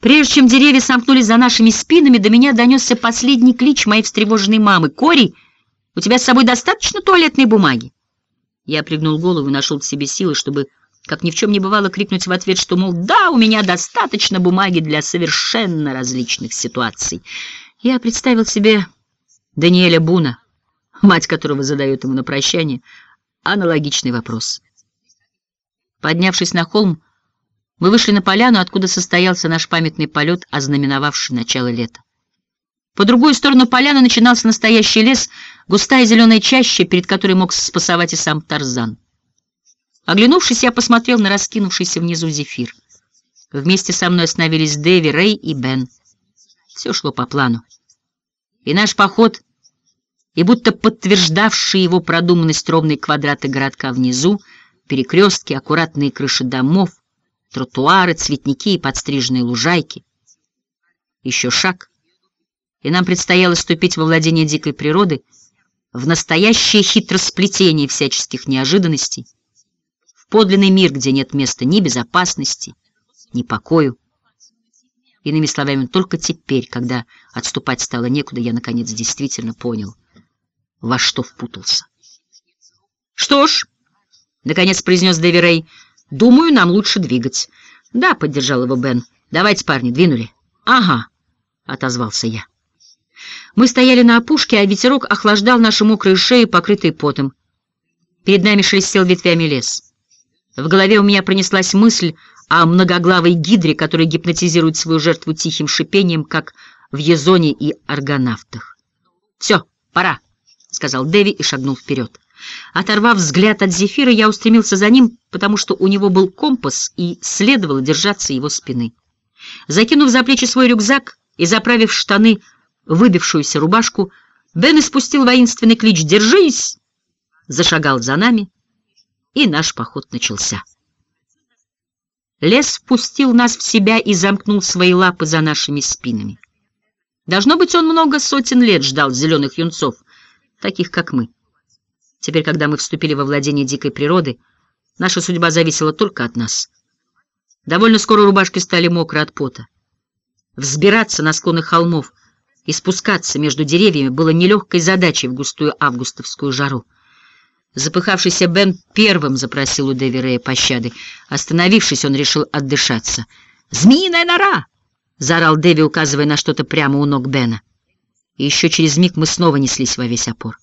Прежде чем деревья сомкнулись за нашими спинами, до меня донесся последний клич моей встревоженной мамы. «Кори, у тебя с собой достаточно туалетной бумаги?» Я пригнул голову и нашел в себе силы, чтобы как ни в чем не бывало, крикнуть в ответ, что, мол, да, у меня достаточно бумаги для совершенно различных ситуаций. Я представил себе Даниэля Буна, мать которого задает ему на прощание аналогичный вопрос. Поднявшись на холм, мы вышли на поляну, откуда состоялся наш памятный полет, ознаменовавший начало лета. По другую сторону поляны начинался настоящий лес, густая зеленая чаща, перед которой мог спасовать и сам Тарзан. Оглянувшись, я посмотрел на раскинувшийся внизу зефир. Вместе со мной остановились Дэви, Рэй и Бен. Все шло по плану. И наш поход, и будто подтверждавшие его продуманность ровные квадраты городка внизу, перекрестки, аккуратные крыши домов, тротуары, цветники и подстриженные лужайки. Еще шаг, и нам предстояло ступить во владение дикой природы, в настоящее хитросплетение всяческих неожиданностей, подлинный мир, где нет места ни безопасности, ни покою. Иными словами, только теперь, когда отступать стало некуда, я, наконец, действительно понял, во что впутался. «Что ж», — наконец произнес Дэви Рэй, — «думаю, нам лучше двигать». «Да», — поддержал его Бен, — «давайте, парни, двинули». «Ага», — отозвался я. Мы стояли на опушке, а ветерок охлаждал наши мокрые шеи, покрытые потом. Перед нами шелестел ветвями лес. В голове у меня пронеслась мысль о многоглавой гидре, которая гипнотизирует свою жертву тихим шипением, как в Езоне и аргонавтах. «Все, пора», — сказал Дэви и шагнул вперед. Оторвав взгляд от Зефира, я устремился за ним, потому что у него был компас и следовало держаться его спины. Закинув за плечи свой рюкзак и заправив штаны выбившуюся рубашку, Бен испустил воинственный клич «Держись!» зашагал за нами, и наш поход начался. Лес впустил нас в себя и замкнул свои лапы за нашими спинами. Должно быть, он много сотен лет ждал зеленых юнцов, таких как мы. Теперь, когда мы вступили во владение дикой природы, наша судьба зависела только от нас. Довольно скоро рубашки стали мокры от пота. Взбираться на склоны холмов и спускаться между деревьями было нелегкой задачей в густую августовскую жару. Запыхавшийся Бен первым запросил у Дэви Рэя пощады. Остановившись, он решил отдышаться. «Змеиная нора!» — заорал Дэви, указывая на что-то прямо у ног Бена. И еще через миг мы снова неслись во весь опор.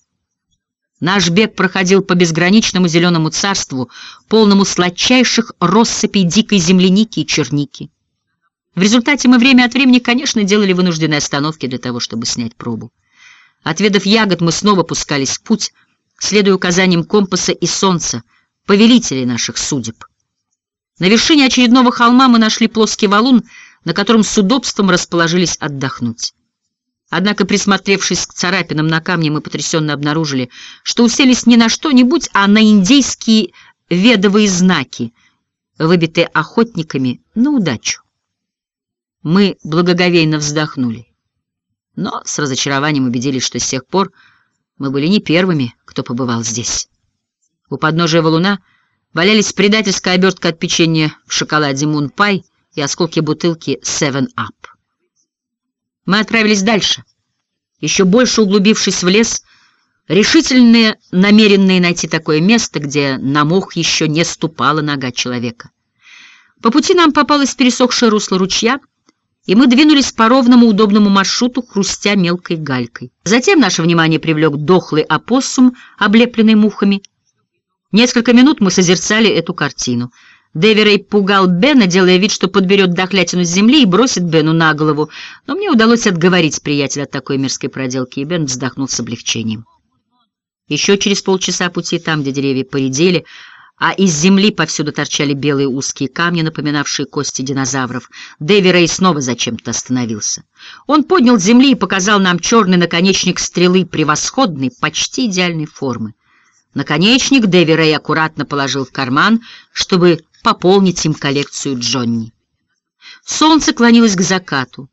Наш бег проходил по безграничному зеленому царству, полному сладчайших россыпей дикой земляники и черники. В результате мы время от времени, конечно, делали вынужденные остановки для того, чтобы снять пробу. Отведав ягод, мы снова пускались в путь, следуя указаниям компаса и солнца, повелителей наших судеб. На вершине очередного холма мы нашли плоский валун, на котором с удобством расположились отдохнуть. Однако, присмотревшись к царапинам на камне, мы потрясенно обнаружили, что уселись не на что-нибудь, а на индейские ведовые знаки, выбитые охотниками на удачу. Мы благоговейно вздохнули, но с разочарованием убедились, что с тех пор мы были не первыми, кто побывал здесь. У подножия валуна валялись предательская обертка от печенья в шоколаде Pie и осколки бутылки Seven Up. Мы отправились дальше, еще больше углубившись в лес, решительные, намеренные найти такое место, где на мох еще не ступала нога человека. По пути нам попалось пересохшее русло ручья, и мы двинулись по ровному удобному маршруту, хрустя мелкой галькой. Затем наше внимание привлек дохлый опоссум, облепленный мухами. Несколько минут мы созерцали эту картину — Деверей пугал Бена, делая вид, что подберет дохлятину с земли и бросит Бену на голову, но мне удалось отговорить приятеля от такой мерзкой проделки, и Бен вздохнул с облегчением. Еще через полчаса пути, там, где деревья поредели, а из земли повсюду торчали белые узкие камни, напоминавшие кости динозавров, Дэви снова зачем-то остановился. Он поднял с земли и показал нам черный наконечник стрелы превосходной, почти идеальной формы. Наконечник Дэви аккуратно положил в карман, чтобы пополнить им коллекцию Джонни. Солнце клонилось к закату.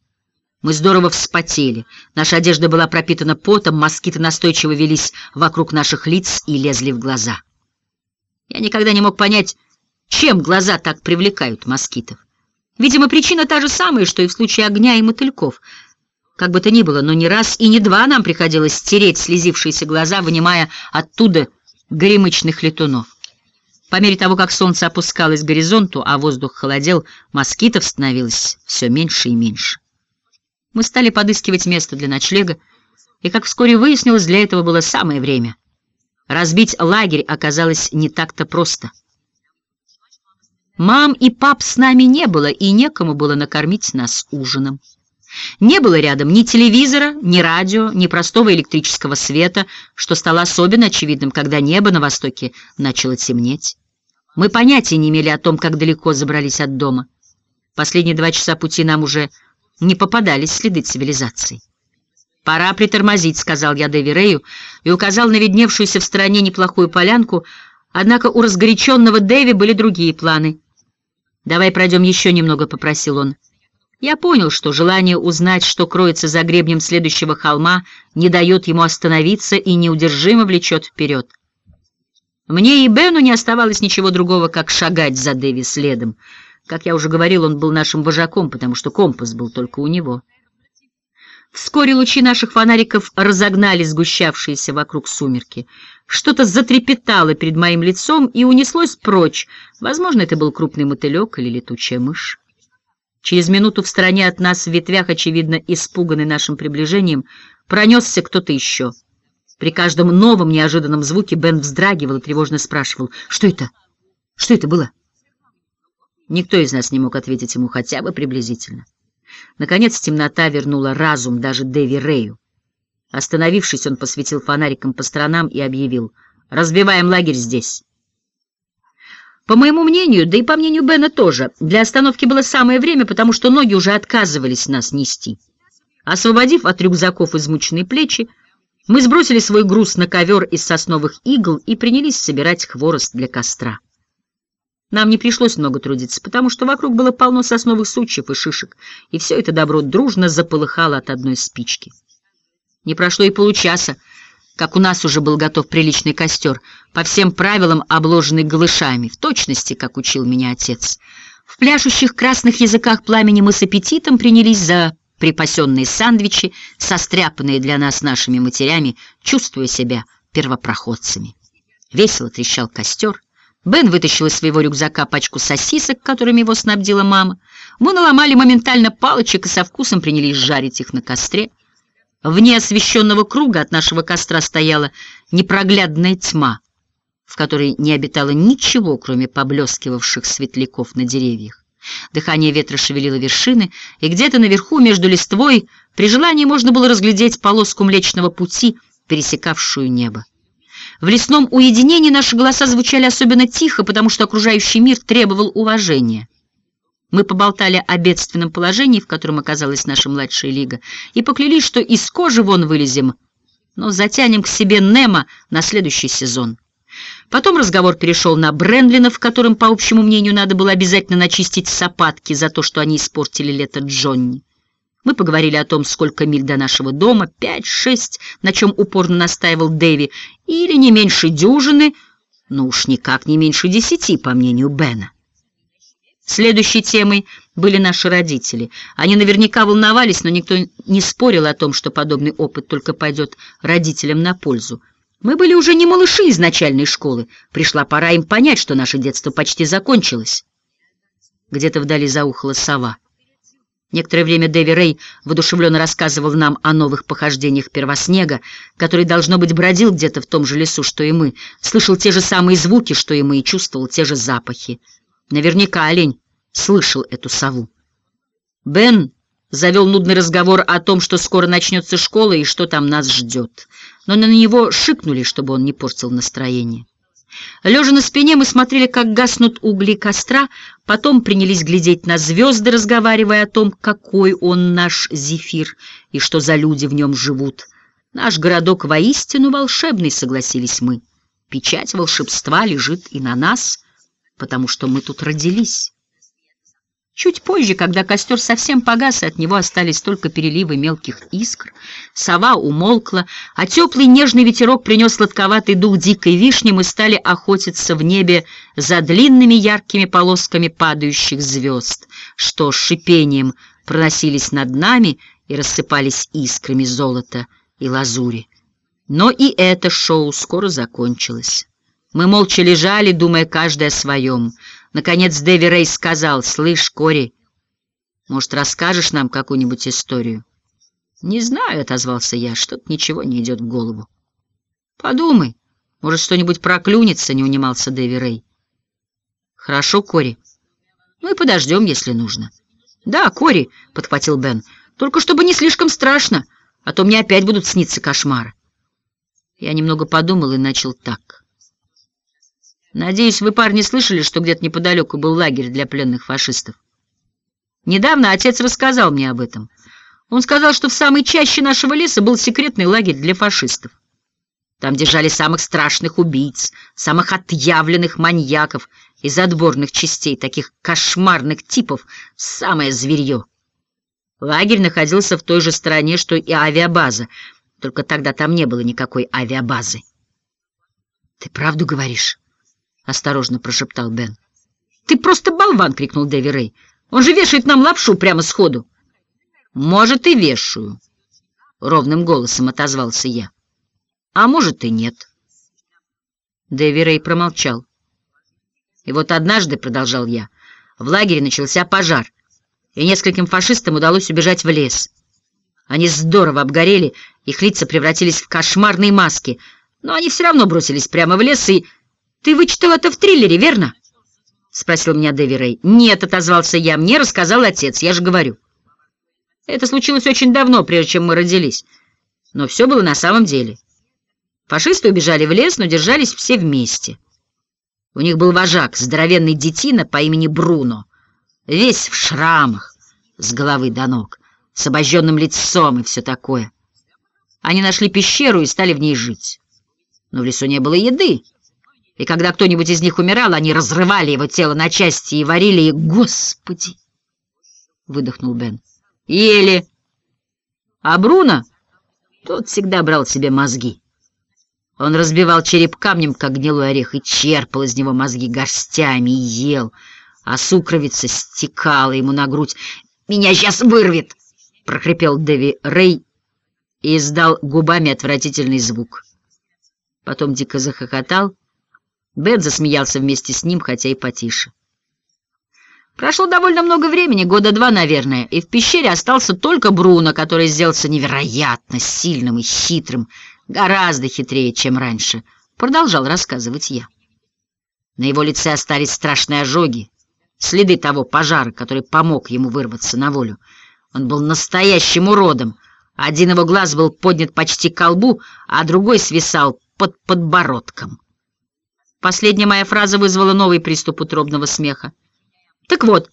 Мы здорово вспотели. Наша одежда была пропитана потом, москиты настойчиво велись вокруг наших лиц и лезли в глаза. Я никогда не мог понять, чем глаза так привлекают москитов. Видимо, причина та же самая, что и в случае огня и мотыльков. Как бы то ни было, но не раз и не два нам приходилось стереть слезившиеся глаза, вынимая оттуда горемычных летунов. По мере того, как солнце опускалось к горизонту, а воздух холодел, москитов становилось все меньше и меньше. Мы стали подыскивать место для ночлега, и, как вскоре выяснилось, для этого было самое время. Разбить лагерь оказалось не так-то просто. Мам и пап с нами не было, и некому было накормить нас ужином. Не было рядом ни телевизора, ни радио, ни простого электрического света, что стало особенно очевидным, когда небо на востоке начало темнеть. Мы понятия не имели о том, как далеко забрались от дома. Последние два часа пути нам уже не попадались следы цивилизации. «Пора притормозить», — сказал я Дэви и указал на видневшуюся в стороне неплохую полянку, однако у разгоряченного Дэви были другие планы. «Давай пройдем еще немного», — попросил он. Я понял, что желание узнать, что кроется за гребнем следующего холма, не дает ему остановиться и неудержимо влечет вперед. Мне и Бену не оставалось ничего другого, как шагать за Дэви следом. Как я уже говорил, он был нашим вожаком, потому что компас был только у него. Вскоре лучи наших фонариков разогнали сгущавшиеся вокруг сумерки. Что-то затрепетало перед моим лицом и унеслось прочь. Возможно, это был крупный мотылек или летучая мышь. Через минуту в стороне от нас в ветвях, очевидно, испуганный нашим приближением, пронесся кто-то еще. При каждом новом неожиданном звуке Бен вздрагивал и тревожно спрашивал, «Что это? Что это было?» Никто из нас не мог ответить ему хотя бы приблизительно. Наконец темнота вернула разум даже Дэви Рэю. Остановившись, он посветил фонариком по сторонам и объявил, «Разбиваем лагерь здесь». По моему мнению, да и по мнению Бена тоже, для остановки было самое время, потому что ноги уже отказывались нас нести. Освободив от рюкзаков измученные плечи, мы сбросили свой груз на ковер из сосновых игл и принялись собирать хворост для костра. Нам не пришлось много трудиться, потому что вокруг было полно сосновых сучьев и шишек, и все это добро дружно заполыхало от одной спички. Не прошло и получаса, как у нас уже был готов приличный костер, по всем правилам обложенный голышами, в точности, как учил меня отец. В пляшущих красных языках пламени мы с аппетитом принялись за припасенные сандвичи, состряпанные для нас нашими матерями, чувствуя себя первопроходцами. Весело трещал костер. Бен вытащил из своего рюкзака пачку сосисок, которыми его снабдила мама. Мы наломали моментально палочек и со вкусом принялись жарить их на костре. Вне освещенного круга от нашего костра стояла непроглядная тьма, в которой не обитало ничего, кроме поблескивавших светляков на деревьях. Дыхание ветра шевелило вершины, и где-то наверху, между листвой, при желании можно было разглядеть полоску Млечного Пути, пересекавшую небо. В лесном уединении наши голоса звучали особенно тихо, потому что окружающий мир требовал уважения. Мы поболтали о бедственном положении, в котором оказалась наша младшая лига, и поклялись, что из кожи вон вылезем, но затянем к себе Немо на следующий сезон. Потом разговор перешел на Брендлинов, которым, по общему мнению, надо было обязательно начистить сапатки за то, что они испортили лето Джонни. Мы поговорили о том, сколько миль до нашего дома, пять-шесть, на чем упорно настаивал Дэви, или не меньше дюжины, но уж никак не меньше десяти, по мнению Бена. Следующей темой были наши родители. Они наверняка волновались, но никто не спорил о том, что подобный опыт только пойдет родителям на пользу. Мы были уже не малыши из начальной школы. Пришла пора им понять, что наше детство почти закончилось. Где-то вдали заухала сова. Некоторое время Дэви Рэй воодушевленно рассказывал нам о новых похождениях первоснега, который, должно быть, бродил где-то в том же лесу, что и мы, слышал те же самые звуки, что и мы, и чувствовал те же запахи. Наверняка олень слышал эту сову. Бен завел нудный разговор о том, что скоро начнется школа и что там нас ждет. Но на него шикнули, чтобы он не портил настроение. Лежа на спине, мы смотрели, как гаснут угли костра, потом принялись глядеть на звезды, разговаривая о том, какой он наш зефир и что за люди в нем живут. Наш городок воистину волшебный, согласились мы. Печать волшебства лежит и на нас, потому что мы тут родились. Чуть позже, когда костер совсем погас, и от него остались только переливы мелких искр, сова умолкла, а теплый нежный ветерок принес сладковатый дух дикой вишни, мы стали охотиться в небе за длинными яркими полосками падающих звезд, что с шипением проносились над нами и рассыпались искрами золота и лазури. Но и это шоу скоро закончилось. Мы молча лежали, думая каждый о своем — Наконец Дэви Рэй сказал, «Слышь, Кори, может, расскажешь нам какую-нибудь историю?» «Не знаю», — отозвался я, — «что-то ничего не идет в голову». «Подумай, может, что-нибудь проклюнется», — не унимался Дэви Рэй. «Хорошо, Кори. Ну и подождем, если нужно». «Да, Кори», — подхватил Бен, — «только чтобы не слишком страшно, а то мне опять будут сниться кошмары». Я немного подумал и начал так. Надеюсь, вы, парни, слышали, что где-то неподалеку был лагерь для пленных фашистов. Недавно отец рассказал мне об этом. Он сказал, что в самой чаще нашего леса был секретный лагерь для фашистов. Там держали самых страшных убийц, самых отъявленных маньяков из отборных частей, таких кошмарных типов, самое зверье. Лагерь находился в той же стороне, что и авиабаза, только тогда там не было никакой авиабазы. — Ты правду говоришь? — осторожно прошептал Бен. «Ты просто болван!» — крикнул Дэви Рэй. «Он же вешает нам лапшу прямо сходу!» «Может, и вешаю!» — ровным голосом отозвался я. «А может, и нет!» Дэви Рэй промолчал. «И вот однажды, — продолжал я, — в лагере начался пожар, и нескольким фашистам удалось убежать в лес. Они здорово обгорели, их лица превратились в кошмарные маски, но они все равно бросились прямо в лес и... «Ты вычитал это в триллере, верно?» — спросил меня Дэви Рэй. «Нет», — отозвался я, — «мне рассказал отец, я же говорю». Это случилось очень давно, прежде чем мы родились. Но все было на самом деле. Фашисты убежали в лес, но держались все вместе. У них был вожак, здоровенный детина по имени Бруно, весь в шрамах, с головы до ног, с обожженным лицом и все такое. Они нашли пещеру и стали в ней жить. Но в лесу не было еды и когда кто-нибудь из них умирал, они разрывали его тело на части и варили и... Господи! — выдохнул Бен. — Ели. А Бруно, тот всегда брал себе мозги. Он разбивал череп камнем, как гнилой орех, и черпал из него мозги горстями и ел, а сукровица стекала ему на грудь. «Меня сейчас вырвет!» — прохрипел Дэви Рэй и издал губами отвратительный звук. Потом дико захохотал, Бен засмеялся вместе с ним, хотя и потише. Прошло довольно много времени, года два, наверное, и в пещере остался только Бруно, который сделался невероятно сильным и хитрым, гораздо хитрее, чем раньше, продолжал рассказывать я. На его лице остались страшные ожоги, следы того пожара, который помог ему вырваться на волю. Он был настоящим уродом. Один его глаз был поднят почти к колбу, а другой свисал под подбородком. Последняя моя фраза вызвала новый приступ утробного смеха. Так вот,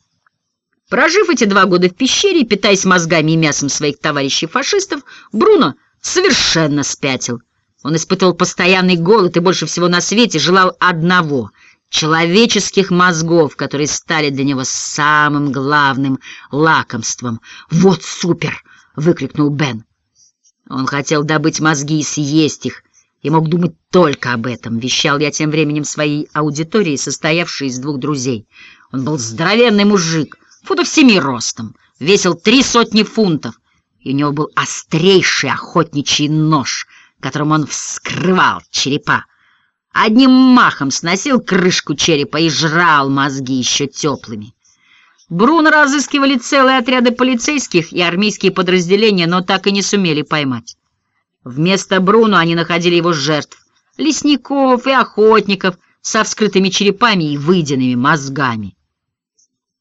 прожив эти два года в пещере питаясь мозгами и мясом своих товарищей-фашистов, Бруно совершенно спятил. Он испытывал постоянный голод и больше всего на свете желал одного — человеческих мозгов, которые стали для него самым главным лакомством. «Вот супер!» — выкрикнул Бен. Он хотел добыть мозги и съесть их, и мог думать только об этом, вещал я тем временем своей аудитории, состоявшей из двух друзей. Он был здоровенный мужик, футов семи ростом, весил три сотни фунтов, и у него был острейший охотничий нож, которым он вскрывал черепа. Одним махом сносил крышку черепа и жрал мозги еще теплыми. Бруно разыскивали целые отряды полицейских и армейские подразделения, но так и не сумели поймать. Вместо Бруно они находили его жертв, лесников и охотников со вскрытыми черепами и выеденными мозгами.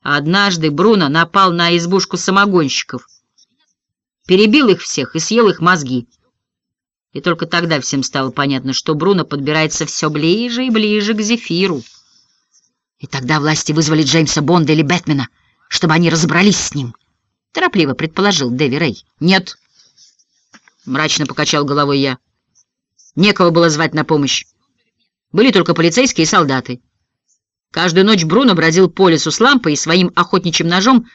Однажды Бруно напал на избушку самогонщиков, перебил их всех и съел их мозги. И только тогда всем стало понятно, что Бруно подбирается все ближе и ближе к Зефиру. И тогда власти вызвали Джеймса Бонда или Бэтмена, чтобы они разобрались с ним. Торопливо предположил Дэви Рэй. «Нет», — мрачно покачал головой я. Некого было звать на помощь. Были только полицейские и солдаты. Каждую ночь Бруно бродил по лесу с лампой и своим охотничьим ножом,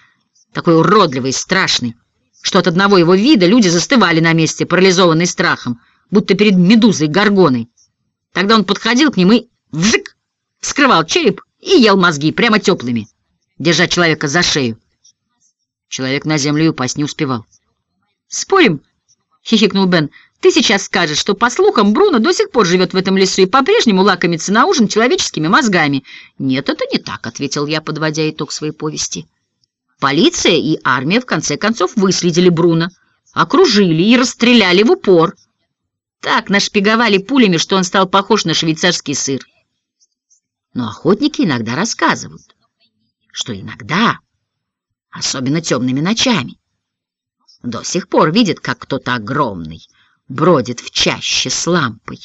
такой уродливый и страшный, что от одного его вида люди застывали на месте, парализованные страхом, будто перед медузой горгоной. Тогда он подходил к ним и вжик, вскрывал череп и ел мозги прямо теплыми, держа человека за шею. Человек на землю упасть не успевал. «Спорим?» — хихикнул Бен. «Ты сейчас скажешь, что, по слухам, Бруно до сих пор живет в этом лесу и по-прежнему лакомится на ужин человеческими мозгами». «Нет, это не так», — ответил я, подводя итог своей повести. Полиция и армия, в конце концов, выследили Бруно, окружили и расстреляли в упор. Так нашпиговали пулями, что он стал похож на швейцарский сыр. Но охотники иногда рассказывают, что иногда, особенно темными ночами, до сих пор видит, как кто-то огромный бродит в чаще с лампой.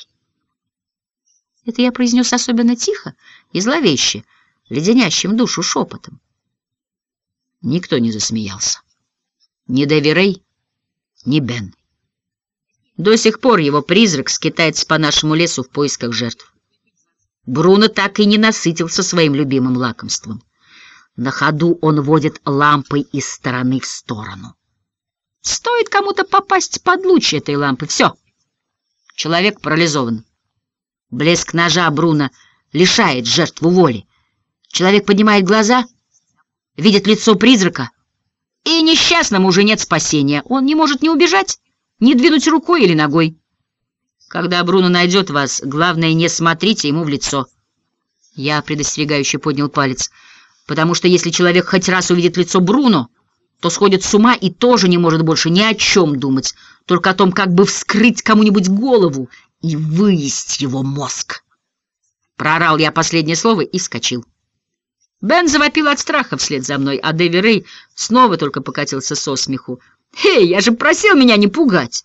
Это я произнес особенно тихо и зловеще, леденящим душу шепотом. Никто не засмеялся. Ни Дэви Рэй, ни Бен. До сих пор его призрак скитается по нашему лесу в поисках жертв. Бруно так и не насытился своим любимым лакомством. На ходу он водит лампой из стороны в сторону. Стоит кому-то попасть под луч этой лампы. Все. Человек парализован. Блеск ножа Бруно лишает жертву воли. Человек поднимает глаза, видит лицо призрака, и несчастному уже нет спасения. Он не может ни убежать, ни двинуть рукой или ногой. Когда Бруно найдет вас, главное, не смотрите ему в лицо. Я предостерегающе поднял палец, потому что если человек хоть раз увидит лицо Бруно, то сходит с ума и тоже не может больше ни о чем думать, только о том, как бы вскрыть кому-нибудь голову и выесть его мозг. Проорал я последнее слово и вскочил. Бен завопил от страха вслед за мной, а Дэви Рэй снова только покатился со смеху. «Эй, я же просил меня не пугать!»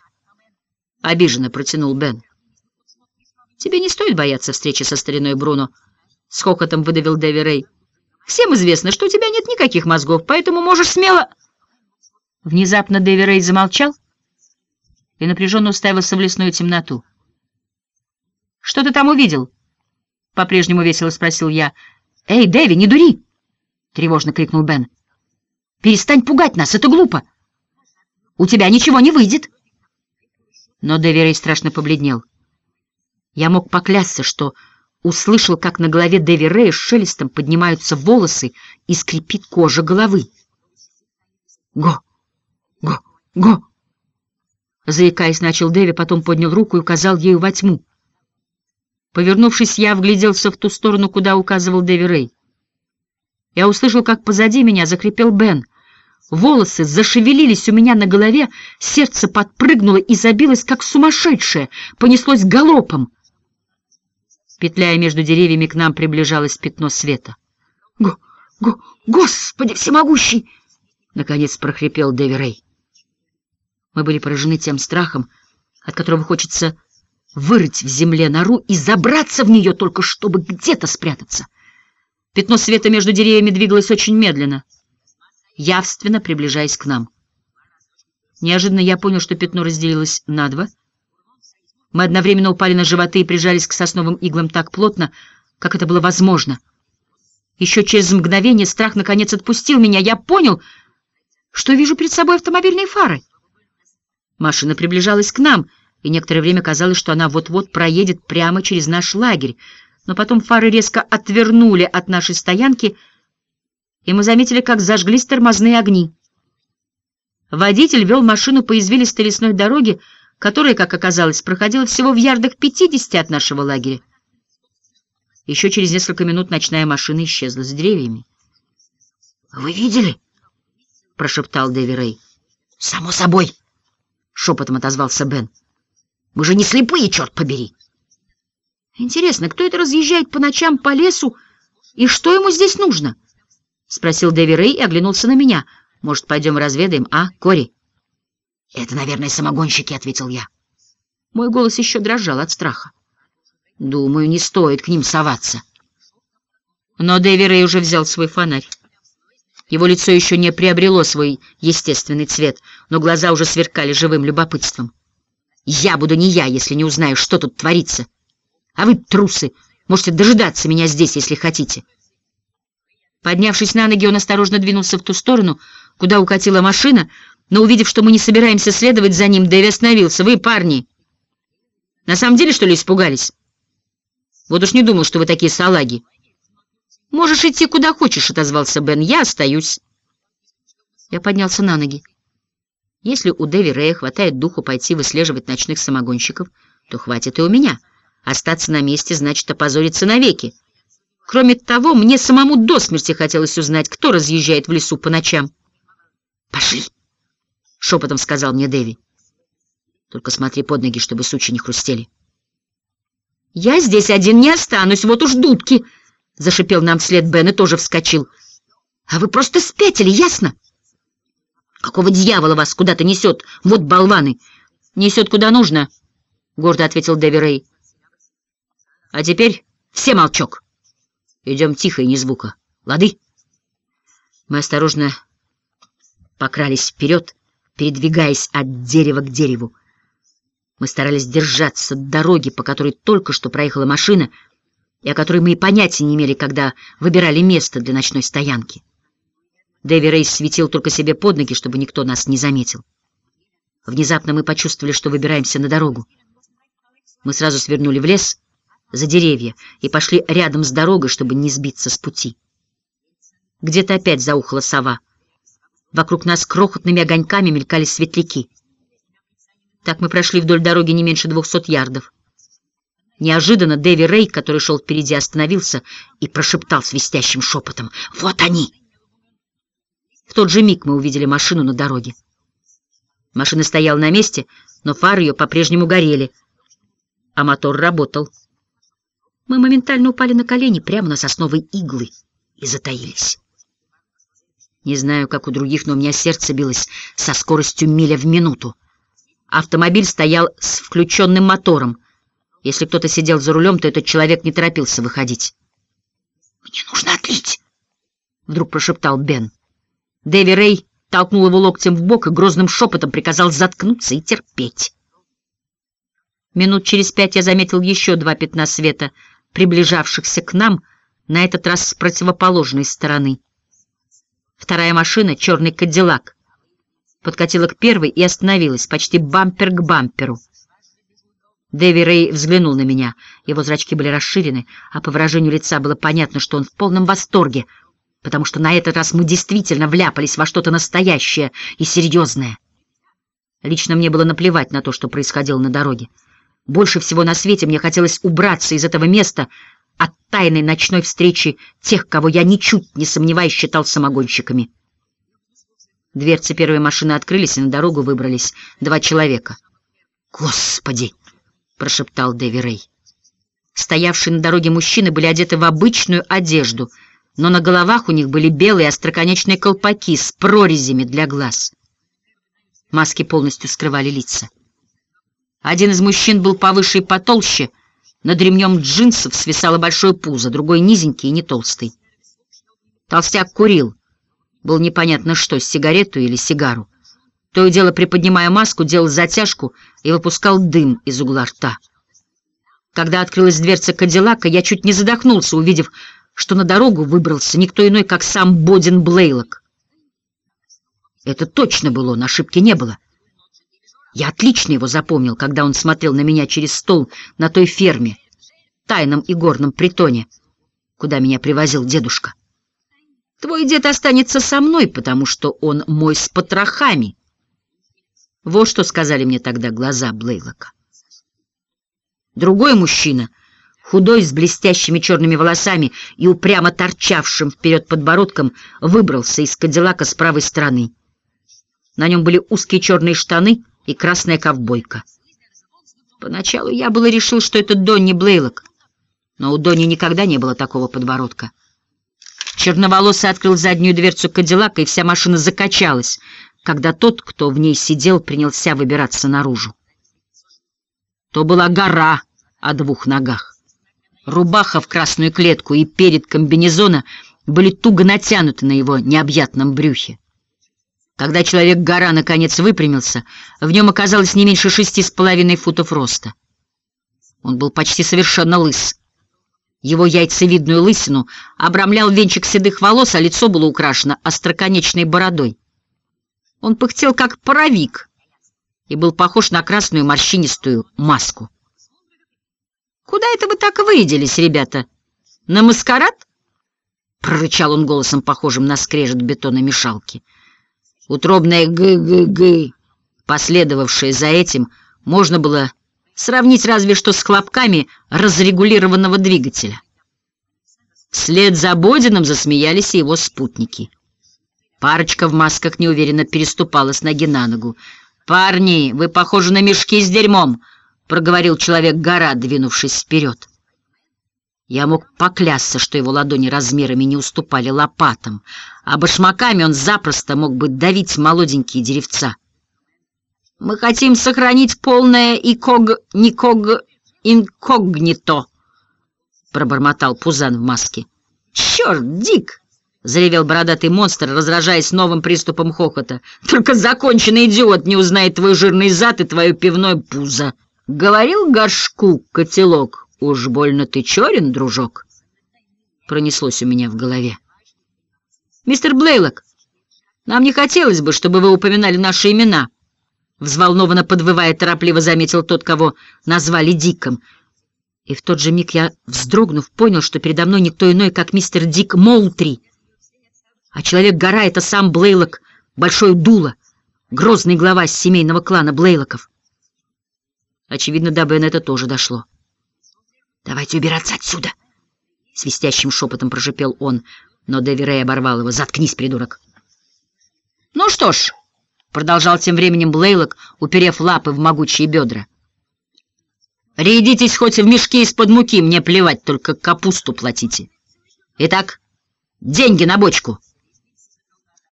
Обиженно протянул Бен. «Тебе не стоит бояться встречи со стариной Бруно», — с хохотом выдавил Дэви Рэй. «Всем известно, что у тебя нет никаких мозгов, поэтому можешь смело...» Внезапно Дэви Рэй замолчал и напряженно уставился в лесную темноту. «Что ты там увидел?» — по-прежнему весело спросил я. «Эй, Дэви, не дури!» — тревожно крикнул Бен. «Перестань пугать нас, это глупо! У тебя ничего не выйдет!» Но Дэви Рэй страшно побледнел. Я мог поклясться, что услышал, как на голове Дэви Рэя шелестом поднимаются волосы и скрипит кожа головы. «Го!» «Го! Го!» Заикаясь, начал Дэви, потом поднял руку и указал ею во тьму. Повернувшись, я вгляделся в ту сторону, куда указывал Дэви Рэй. Я услышал, как позади меня закрепел Бен. Волосы зашевелились у меня на голове, сердце подпрыгнуло и забилось, как сумасшедшее, понеслось галопом. Петляя между деревьями, к нам приближалось пятно света. «Го, го, Господи всемогущий!» — наконец прохрипел Дэви Рэй. Мы были поражены тем страхом, от которого хочется вырыть в земле нору и забраться в нее, только чтобы где-то спрятаться. Пятно света между деревьями двигалось очень медленно, явственно приближаясь к нам. Неожиданно я понял, что пятно разделилось на два. Мы одновременно упали на животы и прижались к сосновым иглам так плотно, как это было возможно. Еще через мгновение страх наконец отпустил меня. Я понял, что вижу перед собой автомобильные фары. Машина приближалась к нам, и некоторое время казалось, что она вот-вот проедет прямо через наш лагерь, но потом фары резко отвернули от нашей стоянки, и мы заметили, как зажглись тормозные огни. Водитель вел машину по извилистой лесной дороге, которая, как оказалось, проходила всего в ярдах 50 от нашего лагеря. Еще через несколько минут ночная машина исчезла за деревьями. «Вы видели?» — прошептал Дэви Рэй. «Само собой!» Шепотом отозвался Бен. Мы же не слепые, черт побери. Интересно, кто это разъезжает по ночам по лесу, и что ему здесь нужно? Спросил Дэви Рэй и оглянулся на меня. Может, пойдем разведаем, а, Кори? Это, наверное, самогонщики, ответил я. Мой голос еще дрожал от страха. Думаю, не стоит к ним соваться. Но Дэви Рэй уже взял свой фонарь. Его лицо еще не приобрело свой естественный цвет, но глаза уже сверкали живым любопытством. «Я буду не я, если не узнаю, что тут творится. А вы, трусы, можете дожидаться меня здесь, если хотите». Поднявшись на ноги, он осторожно двинулся в ту сторону, куда укатила машина, но, увидев, что мы не собираемся следовать за ним, Дэви остановился. «Вы, парни, на самом деле, что ли, испугались? Вот уж не думал, что вы такие салаги». «Можешь идти куда хочешь», — отозвался Бен. «Я остаюсь». Я поднялся на ноги. Если у Дэви Рэя хватает духу пойти выслеживать ночных самогонщиков, то хватит и у меня. Остаться на месте значит опозориться навеки. Кроме того, мне самому до смерти хотелось узнать, кто разъезжает в лесу по ночам. «Пошли!» — шепотом сказал мне Дэви. «Только смотри под ноги, чтобы сучи не хрустели». «Я здесь один не останусь, вот уж дудки!» — зашипел нам вслед Бен и тоже вскочил. «А вы просто спятили, ясно?» «Какого дьявола вас куда-то несет? Вот болваны!» «Несет куда нужно», — гордо ответил Дэви Рэй. «А теперь все молчок. Идем тихо и ни звука. Лады?» Мы осторожно покрались вперед, передвигаясь от дерева к дереву. Мы старались держаться дороги, по которой только что проехала машина — и о которой мы и понятия не имели, когда выбирали место для ночной стоянки. Дэви Рейс светил только себе под ноги, чтобы никто нас не заметил. Внезапно мы почувствовали, что выбираемся на дорогу. Мы сразу свернули в лес, за деревья, и пошли рядом с дорогой, чтобы не сбиться с пути. Где-то опять заухала сова. Вокруг нас крохотными огоньками мелькали светляки. Так мы прошли вдоль дороги не меньше двухсот ярдов. Неожиданно Дэви Рэй, который шел впереди, остановился и прошептал свистящим шепотом «Вот они!». В тот же миг мы увидели машину на дороге. Машина стояла на месте, но фары ее по-прежнему горели, а мотор работал. Мы моментально упали на колени прямо на сосновые иглы и затаились. Не знаю, как у других, но у меня сердце билось со скоростью миля в минуту. Автомобиль стоял с включенным мотором — если кто-то сидел за рулем, то этот человек не торопился выходить. «Мне нужно отлить!» — вдруг прошептал Бен. Дэви Рэй толкнул его локтем в бок и грозным шепотом приказал заткнуться и терпеть. Минут через пять я заметил еще два пятна света, приближавшихся к нам, на этот раз с противоположной стороны. Вторая машина, черный кадиллак, подкатила к первой и остановилась, почти бампер к бамперу. Дэви Рэй взглянул на меня. Его зрачки были расширены, а по выражению лица было понятно, что он в полном восторге, потому что на этот раз мы действительно вляпались во что-то настоящее и серьезное. Лично мне было наплевать на то, что происходило на дороге. Больше всего на свете мне хотелось убраться из этого места, от тайной ночной встречи тех, кого я ничуть не сомневаясь считал самогонщиками. Дверцы первой машины открылись, и на дорогу выбрались два человека. «Господи!» — прошептал Дэви Рэй. Стоявшие на дороге мужчины были одеты в обычную одежду, но на головах у них были белые остроконечные колпаки с прорезями для глаз. Маски полностью скрывали лица. Один из мужчин был повыше и потолще, над ремнем джинсов свисало большое пузо, другой низенький и не толстый. Толстяк курил, был непонятно что, сигарету или сигару. То и дело, приподнимая маску, делал затяжку и выпускал дым из угла рта. Когда открылась дверца Кадиллака, я чуть не задохнулся, увидев, что на дорогу выбрался никто иной, как сам Бодин Блейлок. Это точно был он, ошибки не было. Я отлично его запомнил, когда он смотрел на меня через стол на той ферме, тайном и горном притоне, куда меня привозил дедушка. Твой дед останется со мной, потому что он мой с потрохами. Вот что сказали мне тогда глаза Блейлока. Другой мужчина, худой, с блестящими черными волосами и упрямо торчавшим вперед подбородком, выбрался из кадиллака с правой стороны. На нем были узкие черные штаны и красная ковбойка. Поначалу я было решил, что это Донни Блейлок, но у Донни никогда не было такого подбородка. Черноволосый открыл заднюю дверцу Кадиллака, и вся машина закачалась, когда тот, кто в ней сидел, принялся выбираться наружу. То была гора о двух ногах. Рубаха в красную клетку и перед комбинезона были туго натянуты на его необъятном брюхе. Когда человек-гора наконец выпрямился, в нем оказалось не меньше шести с половиной футов роста. Он был почти совершенно лыс. Его яйцевидную лысину обрамлял венчик седых волос, а лицо было украшено остроконечной бородой. Он пыхтел, как паровик, и был похож на красную морщинистую маску. «Куда это вы так вырядились, ребята? На маскарад?» — прорычал он голосом, похожим на скрежет бетономешалки. Утробное «г-г-г», последовавшее за этим, можно было сравнить разве что с хлопками разрегулированного двигателя. Вслед за Бодином засмеялись его спутники. Парочка в масках неуверенно переступала с ноги на ногу. «Парни, вы похожи на мешки с дерьмом!» — проговорил человек-гора, двинувшись вперед. Я мог поклясться, что его ладони размерами не уступали лопатам, а башмаками он запросто мог бы давить молоденькие деревца. «Мы хотим сохранить полное иког-никог инкогнито», — пробормотал Пузан в маске. «Черт, Дик!» — заревел бородатый монстр, разражаясь новым приступом хохота. «Только законченный идиот не узнает твой жирный зад и твое пивное пузо!» — говорил горшку котелок. «Уж больно ты черен, дружок!» Пронеслось у меня в голове. «Мистер Блейлок, нам не хотелось бы, чтобы вы упоминали наши имена», взволнованно подвывая, торопливо заметил тот, кого назвали Диком. И в тот же миг я, вздрогнув, понял, что передо мной никто иной, как мистер Дик Молтри. А человек-гора — это сам Блейлок, большой дуло, грозный глава семейного клана Блейлоков. Очевидно, до Бена это тоже дошло. «Давайте убираться отсюда!» Свистящим шепотом прошипел он, но Дэви Рэй оборвал его. «Заткнись, придурок!» «Ну что ж», — продолжал тем временем Блейлок, уперев лапы в могучие бедра. «Рядитесь хоть в мешке из-под муки, мне плевать, только капусту платите. Итак, деньги на бочку!»